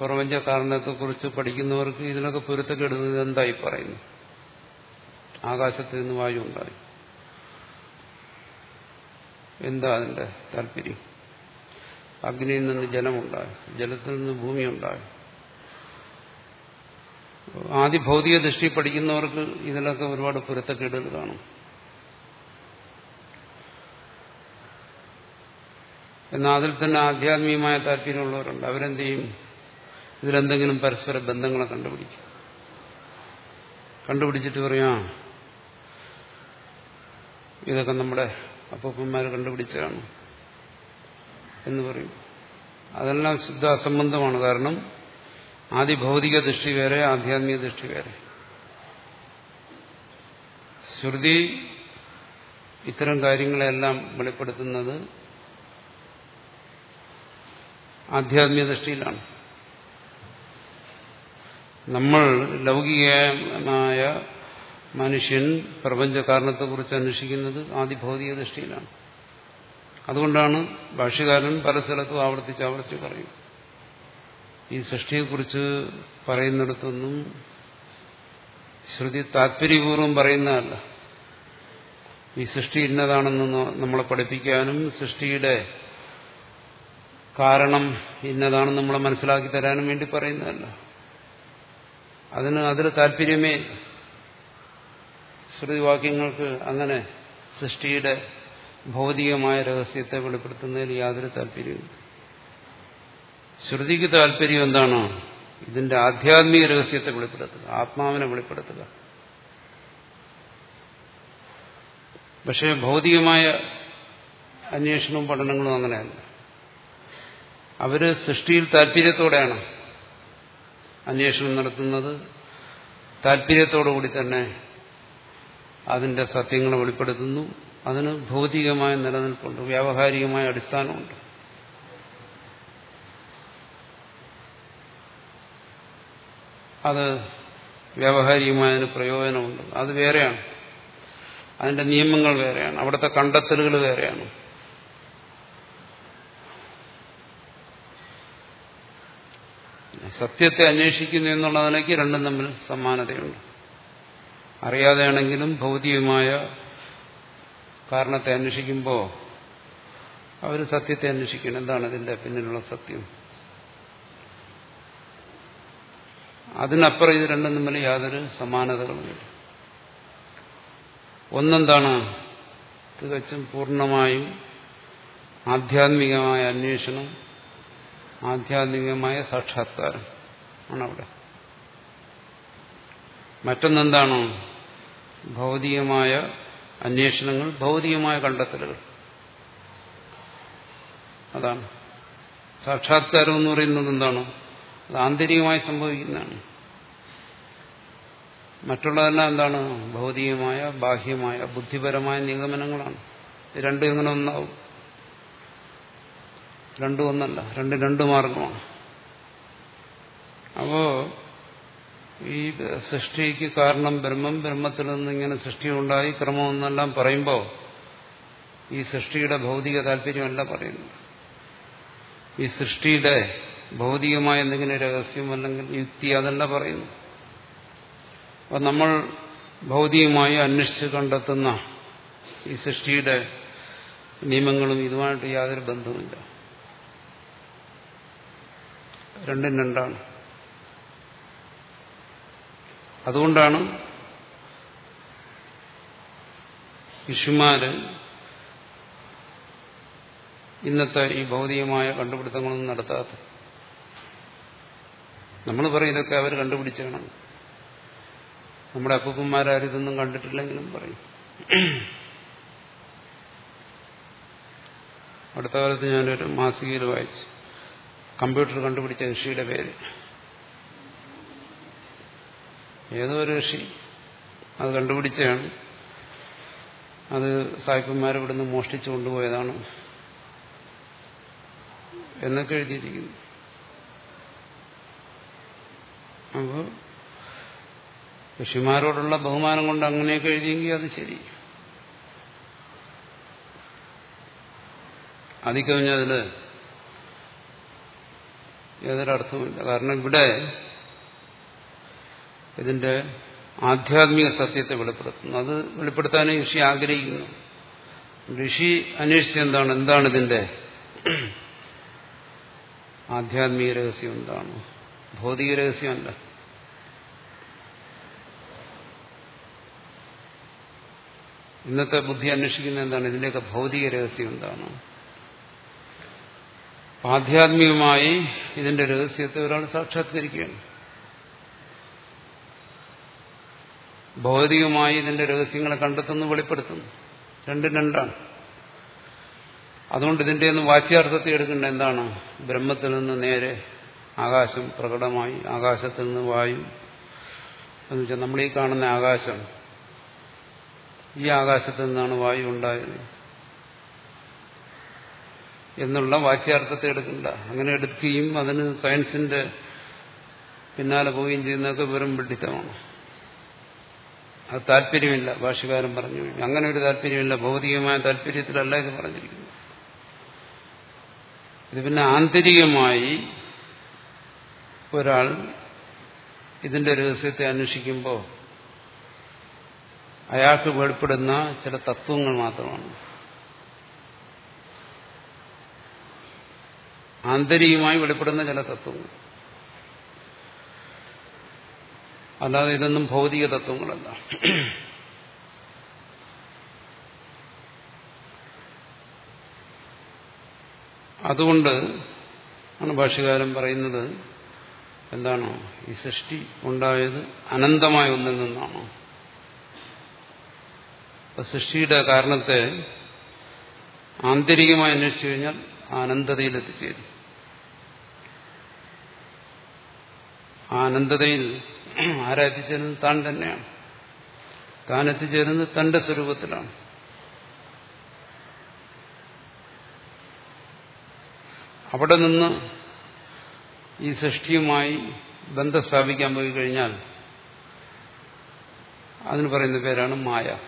പ്രപഞ്ച കാരണത്തെക്കുറിച്ച് പഠിക്കുന്നവർക്ക് ഇതിനൊക്കെ പൊരുത്തക്കെടുന്നത് എന്തായി പറയുന്നു? ആകാശത്തിൽ നിന്ന് വായു ഉണ്ടായി. എന്താ അതിന്റെ താല്പര്യം? അഗ്നിയിൽ നിന്ന് ജലമുണ്ടായി. ജലത്തിൽ നിന്ന് ഭൂമി ഉണ്ടായി ആദ്യ ഭൗതിക ദൃഷ്ടി പഠിക്കുന്നവർക്ക് ഇതിലൊക്കെ ഒരുപാട് പൊരുത്തക്കേടുകൾ കാണും. എന്നാൽ അതിൽ തന്നെ ആധ്യാത്മികമായ താല്പര്യമുള്ളവരുണ്ട്. അവരെന്ത് ചെയ്യും? ഇതിലെന്തെങ്കിലും പരസ്പര ബന്ധങ്ങളെ കണ്ടുപിടിക്കും. കണ്ടുപിടിച്ചിട്ട് പറയാ ഇതൊക്കെ നമ്മുടെ അപ്പൂപ്പന്മാർ കണ്ടുപിടിച്ചതാണ് എന്ന് പറയും. അതെല്ലാം ശുദ്ധ അസംബന്ധമാണ്. കാരണം ആദ്യ ഭൗതിക ദൃഷ്ടി വേറെ ആധ്യാത്മിക ദൃഷ്ടി വേറെ. ശ്രുതി ഇത്തരം കാര്യങ്ങളെല്ലാം വെളിപ്പെടുത്തുന്നത് ആധ്യാത്മിക ദൃഷ്ടിയിലാണ്. നമ്മൾ ലൗകികമായ മനുഷ്യൻ പ്രപഞ്ച കാരണത്തെക്കുറിച്ച് അന്വേഷിക്കുന്നത് ആദ്യ ഭൗതിക ദൃഷ്ടിയിലാണ്. അതുകൊണ്ടാണ് ഭാഷ്യകാരൻ പല സ്ഥലത്തും ആവർത്തിച്ച് ആവർത്തിച്ച് പറയും. ഈ സൃഷ്ടിയെക്കുറിച്ച് പറയുന്നിടത്തൊന്നും ശ്രുതി താത്പര്യപൂർവം പറയുന്നതല്ല. ഈ സൃഷ്ടി ഇന്നതാണെന്ന് നമ്മളെ പഠിപ്പിക്കാനും സൃഷ്ടിയുടെ കാരണം ഇന്നതാണെന്ന് നമ്മളെ മനസ്സിലാക്കി തരാനും വേണ്ടി പറയുന്നതല്ല. അതിന് അതിൽ താല്പര്യമേ ശ്രുതിവാക്യങ്ങൾക്ക് അങ്ങനെ സൃഷ്ടിയുടെ ഭൗതികമായ രഹസ്യത്തെ വെളിപ്പെടുത്തുന്നതിൽ യാതൊരു താല്പര്യവും ശ്രുതിക്ക് താല്പര്യം എന്താണ് ഇതിന്റെ ആധ്യാത്മിക രഹസ്യത്തെ വെളിപ്പെടുത്തുക ആത്മാവിനെ വെളിപ്പെടുത്തുക. പക്ഷേ ഭൗതികമായ അന്വേഷണവും പഠനങ്ങളും അങ്ങനെയല്ല. അവർ സൃഷ്ടിയിൽ താല്പര്യത്തോടെയാണ് അന്വേഷണം നടത്തുന്നത്. താല്പര്യത്തോടുകൂടി തന്നെ അതിന്റെ സത്യങ്ങളെ വെളിപ്പെടുത്തുന്നു. അതിന് ഭൗതികമായ നിലനിൽപ്പുണ്ട്. വ്യാവഹാരികമായ അടിസ്ഥാനമുണ്ട്. അത് വ്യാവഹാരികമായതിന് പ്രയോജനമുണ്ട്. അത് വേറെയാണ്. അതിന്റെ നിയമങ്ങൾ വേറെയാണ്. അവിടുത്തെ കണ്ടെത്തലുകൾ വേറെയാണ്. സത്യത്തെ അന്വേഷിക്കുന്നു എന്നുള്ളതിനേക്ക് രണ്ടും തമ്മിൽ സമാനതയുണ്ട്. അറിയാതെയാണെങ്കിലും ഭൗതികമായ കാരണത്തെ അന്വേഷിക്കുമ്പോൾ അവർ സത്യത്തെ അന്വേഷിക്കണം എന്താണ് ഇതിന്റെ പിന്നിലുള്ള സത്യം? അതിനപ്പുറം ഇത് രണ്ടും തമ്മിൽ യാതൊരു സമാനതകളുമില്ല ഒന്നെന്താണ്? തികച്ചും പൂർണമായും ആധ്യാത്മികമായ അന്വേഷണം ആധ്യാത്മികമായ സാക്ഷാത്കാരം. ആണവിടെ. മറ്റൊന്നെന്താണ്? ഭൗതികമായ അന്വേഷണങ്ങൾ ഭൗതികമായ കണ്ടെത്തലുകൾ. അതാണ്. സാക്ഷാത്കാരം എന്ന് പറയുന്നത് എന്താണ്? അത് ആന്തരികമായി സംഭവിക്കുന്നതാണ്. മറ്റുള്ളതെല്ലാം എന്താണ്? ഭൗതികമായ ബാഹ്യമായ ബുദ്ധിപരമായ നിഗമനങ്ങളാണ്. രണ്ടും എങ്ങനെ ഒന്നാവും? രണ്ടും ഒന്നല്ല രണ്ടും രണ്ട് മാർഗമാണ്. അപ്പോ ഈ സൃഷ്ടിക്ക് കാരണം ബ്രഹ്മം ബ്രഹ്മത്തിൽ നിന്ന് ഇങ്ങനെ സൃഷ്ടി ഉണ്ടായി ക്രമം എന്നെല്ലാം പറയുമ്പോൾ ഈ സൃഷ്ടിയുടെ ഭൗതിക താല്പര്യമല്ല പറയുന്നത്. ഈ സൃഷ്ടിയുടെ ഭൗതികമായ എന്തെങ്കിലും രഹസ്യം അല്ലെങ്കിൽ യുക്തി അതല്ല പറയുന്നു അപ്പൊ നമ്മൾ ഭൗതികമായി അന്വേഷിച്ച് കണ്ടെത്തുന്ന ഈ സൃഷ്ടിയുടെ നിയമങ്ങളും ഇതുമായിട്ട് യാതൊരു ബന്ധവുമില്ല. രണ്ടും രണ്ടാണ്. അതുകൊണ്ടാണ് ഋഷിമാര് ഇന്നത്തെ ഈ ഭൗതികമായ കണ്ടുപിടുത്തങ്ങളൊന്നും നടത്താത്ത നമ്മൾ പറയും ഇതൊക്കെ അവർ കണ്ടുപിടിച്ചാണ്. നമ്മുടെ അപ്പൂപ്പന്മാരാരും ഇതൊന്നും കണ്ടിട്ടില്ലെങ്കിലും പറയും. അടുത്ത കാലത്ത് ഞാനൊരു മാസികയിൽ വായിച്ചു. കമ്പ്യൂട്ടർ കണ്ടുപിടിച്ച ഋഷിയുടെ പേര്. ഏതോ ഒരു ഋഷി അത് കണ്ടുപിടിച്ചാണ് അത് സായിപ്പന്മാരെ ഇവിടുന്ന് മോഷ്ടിച്ചു കൊണ്ടുപോയതാണ്. എന്നൊക്കെ എഴുതിയിരിക്കുന്നു. അപ്പോൾ ഋഷിമാരോടുള്ള ബഹുമാനം കൊണ്ട് അങ്ങനെയൊക്കെ എഴുതിയെങ്കിൽ അത് ശരി. അതിക്കവിഞ്ഞതിൽ യാതൊരർത്ഥമില്ല കാരണം ഇവിടെ ഇതിന്റെ ആധ്യാത്മിക സത്യത്തെ വെളിപ്പെടുത്തുന്നു. അത് വെളിപ്പെടുത്താനേ ഋഷി ആഗ്രഹിക്കുന്നു. ഋഷി അന്വേഷിച്ച് എന്താണ്? എന്താണ് ഇതിന്റെ ആധ്യാത്മിക രഹസ്യം എന്താണ്? ഭൗതിക രഹസ്യമല്ല. ഇന്നത്തെ ബുദ്ധി അന്വേഷിക്കുന്ന എന്താണ്? ഇതിന്റെയൊക്കെ ഭൗതിക രഹസ്യം എന്താണ്? ആധ്യാത്മികമായി ഇതിന്റെ രഹസ്യത്തെ ഒരാൾ സാക്ഷാത്കരിക്കുകയാണ്. ഭൗതികമായി ഇതിന്റെ രഹസ്യങ്ങളെ കണ്ടെത്തുന്നു വെളിപ്പെടുത്തുന്നു. രണ്ടും രണ്ടാണ്. അതുകൊണ്ട് ഇതിന്റെ ഒന്ന് വാച്യാർത്ഥത്തെ എടുക്കേണ്ട എന്താണ്? ബ്രഹ്മത്തിൽ നിന്ന് നേരെ ആകാശം പ്രകടമായി ആകാശത്തിൽ നിന്ന് വായു. എന്ന് വെച്ചാൽ നമ്മൾ ഈ കാണുന്ന ആകാശം ഈ ആകാശത്തിൽ നിന്നാണ് വായു ഉണ്ടായത്. എന്നുള്ള വാക്യാർത്ഥത്തെ എടുക്കണ്ട. അങ്ങനെ എടുക്കുകയും അതിന് സയൻസിന്റെ പിന്നാലെ പോവുകയും ചെയ്യുന്നതൊക്കെ വെറും പിഡിത്തമാണ് അത് താല്പര്യമില്ല ഭാഷകാരൻ പറഞ്ഞു. അങ്ങനെ ഒരു താല്പര്യമില്ല ഭൗതികമായ താല്പര്യത്തിലല്ല ഇത് പറഞ്ഞിരിക്കുന്നു ഇത് പിന്നെ ആന്തരികമായി ഒരാൾ ഇതിന്റെ രഹസ്യത്തെ അന്വേഷിക്കുമ്പോൾ അയാൾക്ക് വെളിപ്പെടുന്ന ചില തത്വങ്ങൾ മാത്രമാണ്. ആന്തരികമായി വെളിപ്പെടുന്ന ചില തത്വങ്ങൾ. അല്ലാതെ ഇതൊന്നും ഭൗതിക തത്വങ്ങളല്ല. അതുകൊണ്ട് ആണ് ഭാഷകാരൻ പറയുന്നത് എന്താണോ? ഈ സൃഷ്ടി ഉണ്ടായത് അനന്തമായ ഒന്നിൽ നിന്നാണോ. സൃഷ്ടിയുടെ കാരണത്തെ ആന്തരികമായി അന്വേഷിച്ചു കഴിഞ്ഞാൽ അനന്തതയിൽ എത്തിച്ചേരും ആ അനന്തതയിൽ ആരാ താൻ തന്നെയാണ്. താൻ എത്തിച്ചേരുന്നത് തന്റെ സ്വരൂപത്തിലാണ്. അവിടെ നിന്ന് ഈ സൃഷ്ടിയുമായി ബന്ധം സ്ഥാപിക്കാൻ പോയി കഴിഞ്ഞാൽ അതിന് പറയുന്ന പേരാണ് മായ.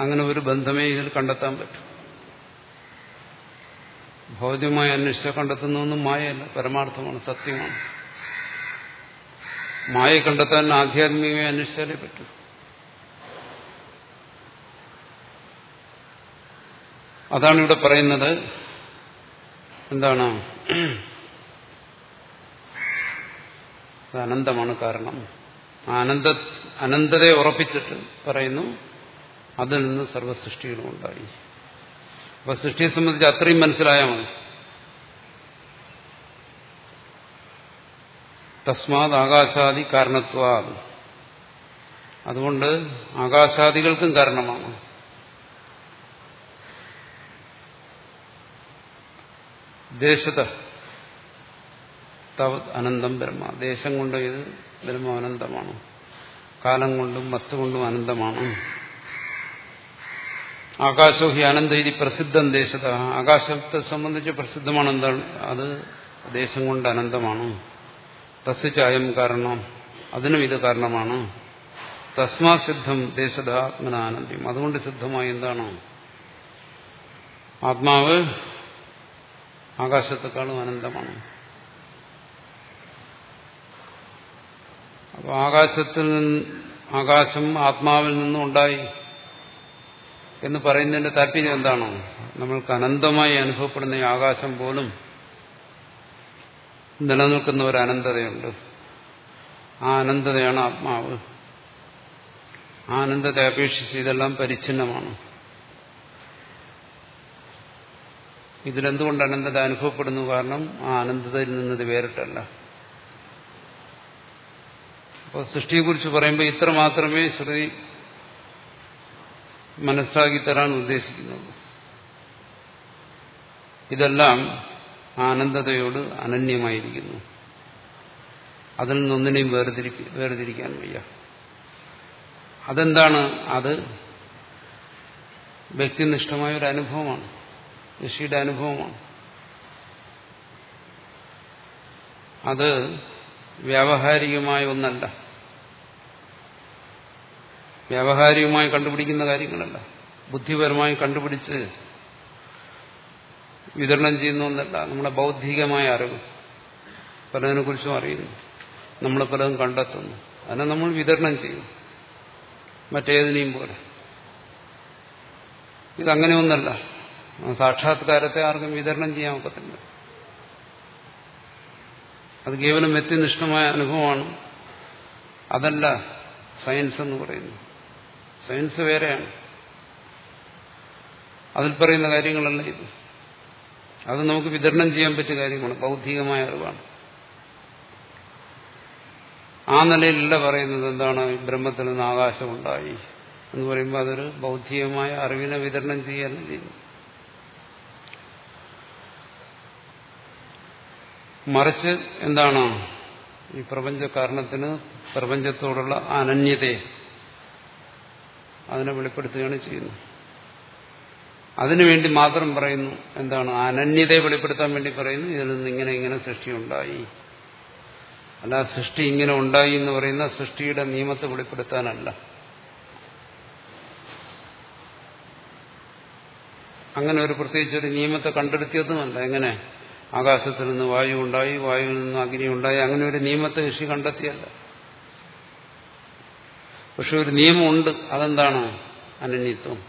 അങ്ങനെ ഒരു ബന്ധമേ ഇതിൽ കണ്ടെത്താൻ പറ്റും. ഭൗതികമായി അന്വേഷിച്ച കണ്ടെത്തുന്നതൊന്നും മായയല്ല പരമാർത്ഥമാണ് സത്യമാണ്. മായ കണ്ടെത്താൻ ആധ്യാത്മികമായി അന്വേഷിച്ചാലേ പറ്റൂ. അതാണ് ഇവിടെ പറയുന്നത് എന്താണ്? അനന്തമാണ് കാരണം. അനന്ത അനന്തതയെ ഉറപ്പിച്ചിട്ട് പറയുന്നു അതിൽ നിന്ന് സർവസൃഷ്ടികളും ഉണ്ടായി. അപ്പൊ സൃഷ്ടിയെ സംബന്ധിച്ച് അത്രയും മനസ്സിലായാൽ മതി. തസ്മാത് ആകാശാദി കാരണത്വാത്. അതുകൊണ്ട് ആകാശാദികൾക്കും കാരണമാണ്. ദേശത. തവത് അനന്തം ബ്രഹ്മ. ദേശം കൊണ്ട് ഇത് ബ്രഹ്മ അനന്തമാണ്. കാലം കൊണ്ടും വസ്തു കൊണ്ടും അനന്തമാണ്. ആകാശോ ഹി അനന്ത ഇതി പ്രസിദ്ധം ദേശത. ആകാശത്തെ സംബന്ധിച്ച് പ്രസിദ്ധമാണ് എന്താണ്? അത് ദേശം കൊണ്ട് അനന്തമാണ്. തസ്യചായം കാരണം അതിനും ഇത് കാരണമാണ്. തസ്മാ സിദ്ധം ദേശത ആത്മനാനന്ദം അതുകൊണ്ട് സിദ്ധമായി എന്താണ്? ആത്മാവ് ആകാശത്തെക്കാളും അനന്തമാണ്. അപ്പോൾ ആകാശത്തിൽ നിന്ന് ആകാശം ആത്മാവിൽ നിന്നും ഉണ്ടായി. എന്ന് പറയുന്നതിന്റെ താല്പര്യം എന്താണോ? നമ്മൾക്ക് അനന്തമായി അനുഭവപ്പെടുന്ന ഈ ആകാശം പോലും നിലനിൽക്കുന്ന ഒരു അനന്തതയുണ്ട്. ആ അനന്തതയാണ് ആത്മാവ്. ആ അനന്തത്തെ അപേക്ഷിച്ച് ഇതെല്ലാം പരിച്ഛിന്നമാണ്. ഇതിലെന്തുകൊണ്ട് അനന്തത അനുഭവപ്പെടുന്നു കാരണം ആ അനന്തതയിൽ നിന്നത് വേറിട്ടല്ല. അപ്പോൾ സൃഷ്ടിയെക്കുറിച്ച് പറയുമ്പോൾ ഇത്ര മാത്രമേ ശ്രുതി മനസ്സിലാക്കി തരാൻ ഉദ്ദേശിക്കുന്നത്. ഇതെല്ലാം ആനന്ദതയോട് അനന്യമായിരിക്കുന്നു. അതിൽ നിന്നൊന്നിനെയും വേർതിരി വേർതിരിക്കാൻ വയ്യ. അതെന്താണ്? അത് വ്യക്തിനിഷ്ഠമായ ഒരു അനുഭവമാണ്. ഋഷിയുടെ അനുഭവമാണ്. അത് വ്യാവഹാരികമായ ഒന്നല്ല. വ്യാവഹാരികമായി കണ്ടുപിടിക്കുന്ന കാര്യങ്ങളല്ല. ബുദ്ധിപരമായി കണ്ടുപിടിച്ച് വിതരണം ചെയ്യുന്ന ഒന്നല്ല നമ്മുടെ ബൗദ്ധികമായ അറിവ് പലതിനെക്കുറിച്ചും അറിയുന്നു. നമ്മൾ പലതും കണ്ടെത്തുന്നു. അതിനെ നമ്മൾ വിതരണം ചെയ്യും. മറ്റേതിനെയും പോലെ. ഇതങ്ങനെ ഒന്നല്ല സാക്ഷാത്കാരത്തെ ആർക്കും വിതരണം ചെയ്യാൻ ഒക്കത്തില്ല. അത് കേവലം വ്യത്യനിഷ്ഠമായ അനുഭവമാണ്. അതല്ല സയൻസ് എന്ന് പറയുന്നു സയൻസ് വേറെയാണ്. അതിൽ പറയുന്ന കാര്യങ്ങളല്ല ഇത്. അത് നമുക്ക് വിതരണം ചെയ്യാൻ പറ്റിയ കാര്യമാണ് ബൗദ്ധികമായ അറിവാണ്. ആ നിലയിലല്ല പറയുന്നത് എന്താണ് ബ്രഹ്മത്തിൽ നിന്ന് ആകാശമുണ്ടായി എന്ന് പറയുമ്പോൾ അതൊരു ബൗദ്ധികമായ അറിവിനെ വിതരണം ചെയ്യാനും ചെയ്യുന്നു മറിച്ച് എന്താണ് ഈ പ്രപഞ്ച കാരണത്തിന് പ്രപഞ്ചത്തോടുള്ള അനന്യതയെ അതിനെ വെളിപ്പെടുത്തുകയാണ് ചെയ്യുന്നത്. അതിനുവേണ്ടി മാത്രം പറയുന്നു എന്താണ് അനന്യതയെ വെളിപ്പെടുത്താൻ വേണ്ടി പറയുന്നു ഇതിൽ നിന്ന് ഇങ്ങനെ ഇങ്ങനെ സൃഷ്ടി ഉണ്ടായി. അല്ല സൃഷ്ടി ഇങ്ങനെ ഉണ്ടായി എന്ന് പറയുന്ന സൃഷ്ടിയുടെ നിയമത്തെ വെളിപ്പെടുത്താനല്ല. അങ്ങനെ ഒരു പ്രത്യേകിച്ച് ഒരു നിയമത്തെ കണ്ടെടുത്തിയതുമല്ല. എങ്ങനെ? ആകാശത്തിൽ നിന്ന് വായു ഉണ്ടായി വായുവിൽ നിന്ന് അഗ്നി ഉണ്ടായി അങ്ങനെ ഒരു നിയമത്തെ ഋഷി കണ്ടെത്തിയല്ല. പക്ഷെ ഒരു നിയമമുണ്ട്. അതെന്താണ്? അനന്യത്വം.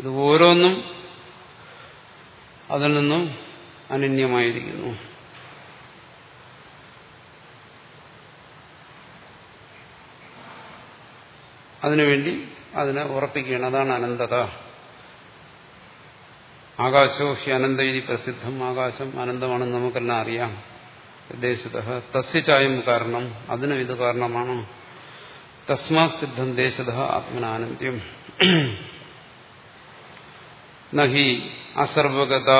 ഇത് ഓരോന്നും അതിൽ നിന്നും അനന്യമായിരിക്കുന്നു. അതിനുവേണ്ടി അതിനെ ഉറപ്പിക്കുകയാണ്. അതാണ് അനന്തത. ആകാശോ ഹി അനന്തയിരി പ്രസിദ്ധം. ആകാശം അനന്തമാണെന്ന് നമുക്കെല്ലാം അറിയാം. ദേശത തസ്യചായം കാരണം. അതിനും ഇത് കാരണമാണ്. തസ്മാത് സിദ്ധം ദേശത ആത്മനാനന്ദ്യം നഹി അസർവഗത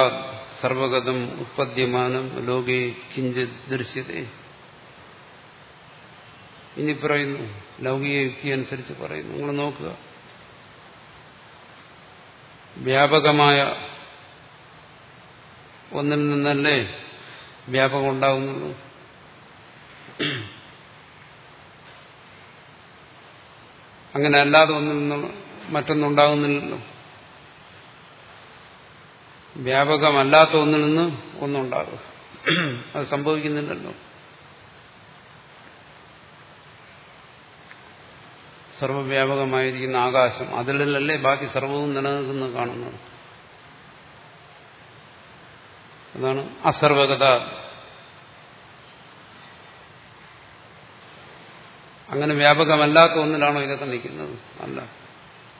സർവഗതം ഉത്പദ്യമാനം ലോകേ കിഞ്ചിത് ദൃശ്യതേ ഇനി പറയുന്നു ലൗകിക യുക്തി അനുസരിച്ച് പറയുന്നു. നിങ്ങൾ നോക്കുക. വ്യാപകമായ ഒന്നിൽ നിന്നല്ലേ വ്യാപകം ഉണ്ടാകുന്നുള്ളൂ അങ്ങനെ അല്ലാതെ നിന്ന് മറ്റൊന്നുണ്ടാകുന്നില്ലല്ലോ. വ്യാപകമല്ലാത്ത ഒന്നിൽ നിന്ന് ഒന്നുണ്ടാകും. അത് സംഭവിക്കുന്നില്ലല്ലോ. സർവവ്യാപകമായിരിക്കുന്ന ആകാശം അതിലല്ലേ ബാക്കി സർവവും നിലനിൽക്കുന്നത് കാണുന്നത്? അതാണ് അസർവകത. അങ്ങനെ വ്യാപകമല്ലാത്ത ഒന്നിലാണോ ഇതൊക്കെ നിൽക്കുന്നത്? അല്ല.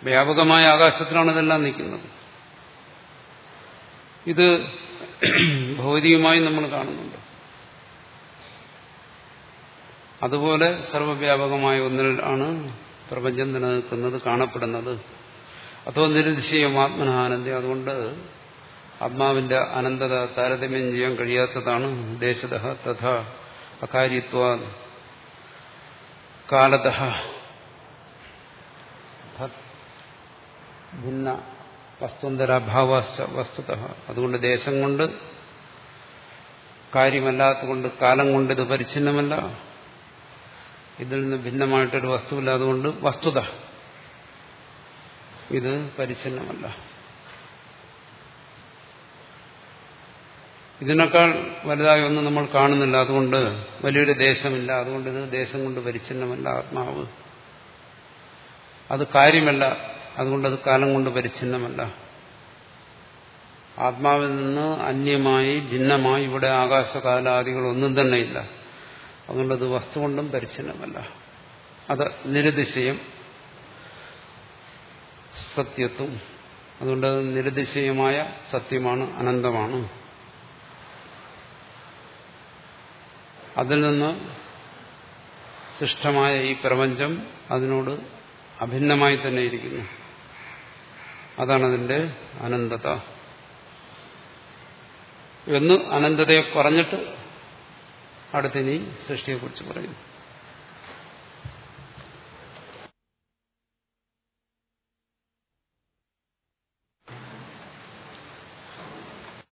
വ്യാപകമായ ആകാശത്തിലാണ് ഇതെല്ലാം നിൽക്കുന്നത്. ഇത് ഭൗതികമായി നമ്മൾ കാണുന്നുണ്ട്. അതുപോലെ സർവവ്യാപകമായ ഒന്നിൽ ആണ് പ്രപഞ്ചം നിലനിൽക്കുന്നത് കാണപ്പെടുന്നത്. അതോ നിരതിശയം ആത്മനാനന്ദ. അതുകൊണ്ട് ആത്മാവിന്റെ അനന്തത താരതമ്യം ചെയ്യാൻ കഴിയാത്തതാണ് ദേശത തഥാ അകാര്യത്വ കാലത. ഭിന്ന വസ്തുന്തരാഭാവ വസ്തുത. അതുകൊണ്ട് ദേശം കൊണ്ട് കാര്യമല്ലാത്തതുകൊണ്ട് കാലം കൊണ്ട് ഇത് പരിച്ഛിന്നമല്ല. ഇതിൽ നിന്ന് ഭിന്നമായിട്ടൊരു വസ്തുവില്ല അതുകൊണ്ട് വസ്തുത. ഇത് പരിച്ഛിന്നമല്ല. ഇതിനേക്കാൾ വലുതായി ഒന്നും നമ്മൾ കാണുന്നില്ല. അതുകൊണ്ട് വലിയൊരു ദേശമില്ല. അതുകൊണ്ട് ഇത് ദേശം കൊണ്ട് പരിച്ഛിന്നമല്ല ആത്മാവ്. അത് കാര്യമല്ല. അതുകൊണ്ട് അത് കാലം കൊണ്ട് പരിച്ഛിന്നമല്ല. ആത്മാവിൽ നിന്ന് അന്യമായി ഭിന്നമായി ഇവിടെ ആകാശകാലാദികളൊന്നും തന്നെ ഇല്ല. അതുകൊണ്ടത് വസ്തു കൊണ്ടും പരിച്ഛിന്നമല്ല. അത് നിരതിശയം സത്യത്വം. അതുകൊണ്ട് അത് നിരതിശയമായ സത്യമാണ് അനന്തമാണ്. അതിൽ നിന്ന് സൃഷ്ടമായ ഈ പ്രപഞ്ചം അതിനോട് അഭിന്നമായി തന്നെ ഇരിക്കുന്നു. അതാണ് അതിന്റെ അനന്തത. എന്ന് അനന്തതയെ പറഞ്ഞിട്ട് അടുത്തിനി സൃഷ്ടിയെക്കുറിച്ച് പറയുന്നു.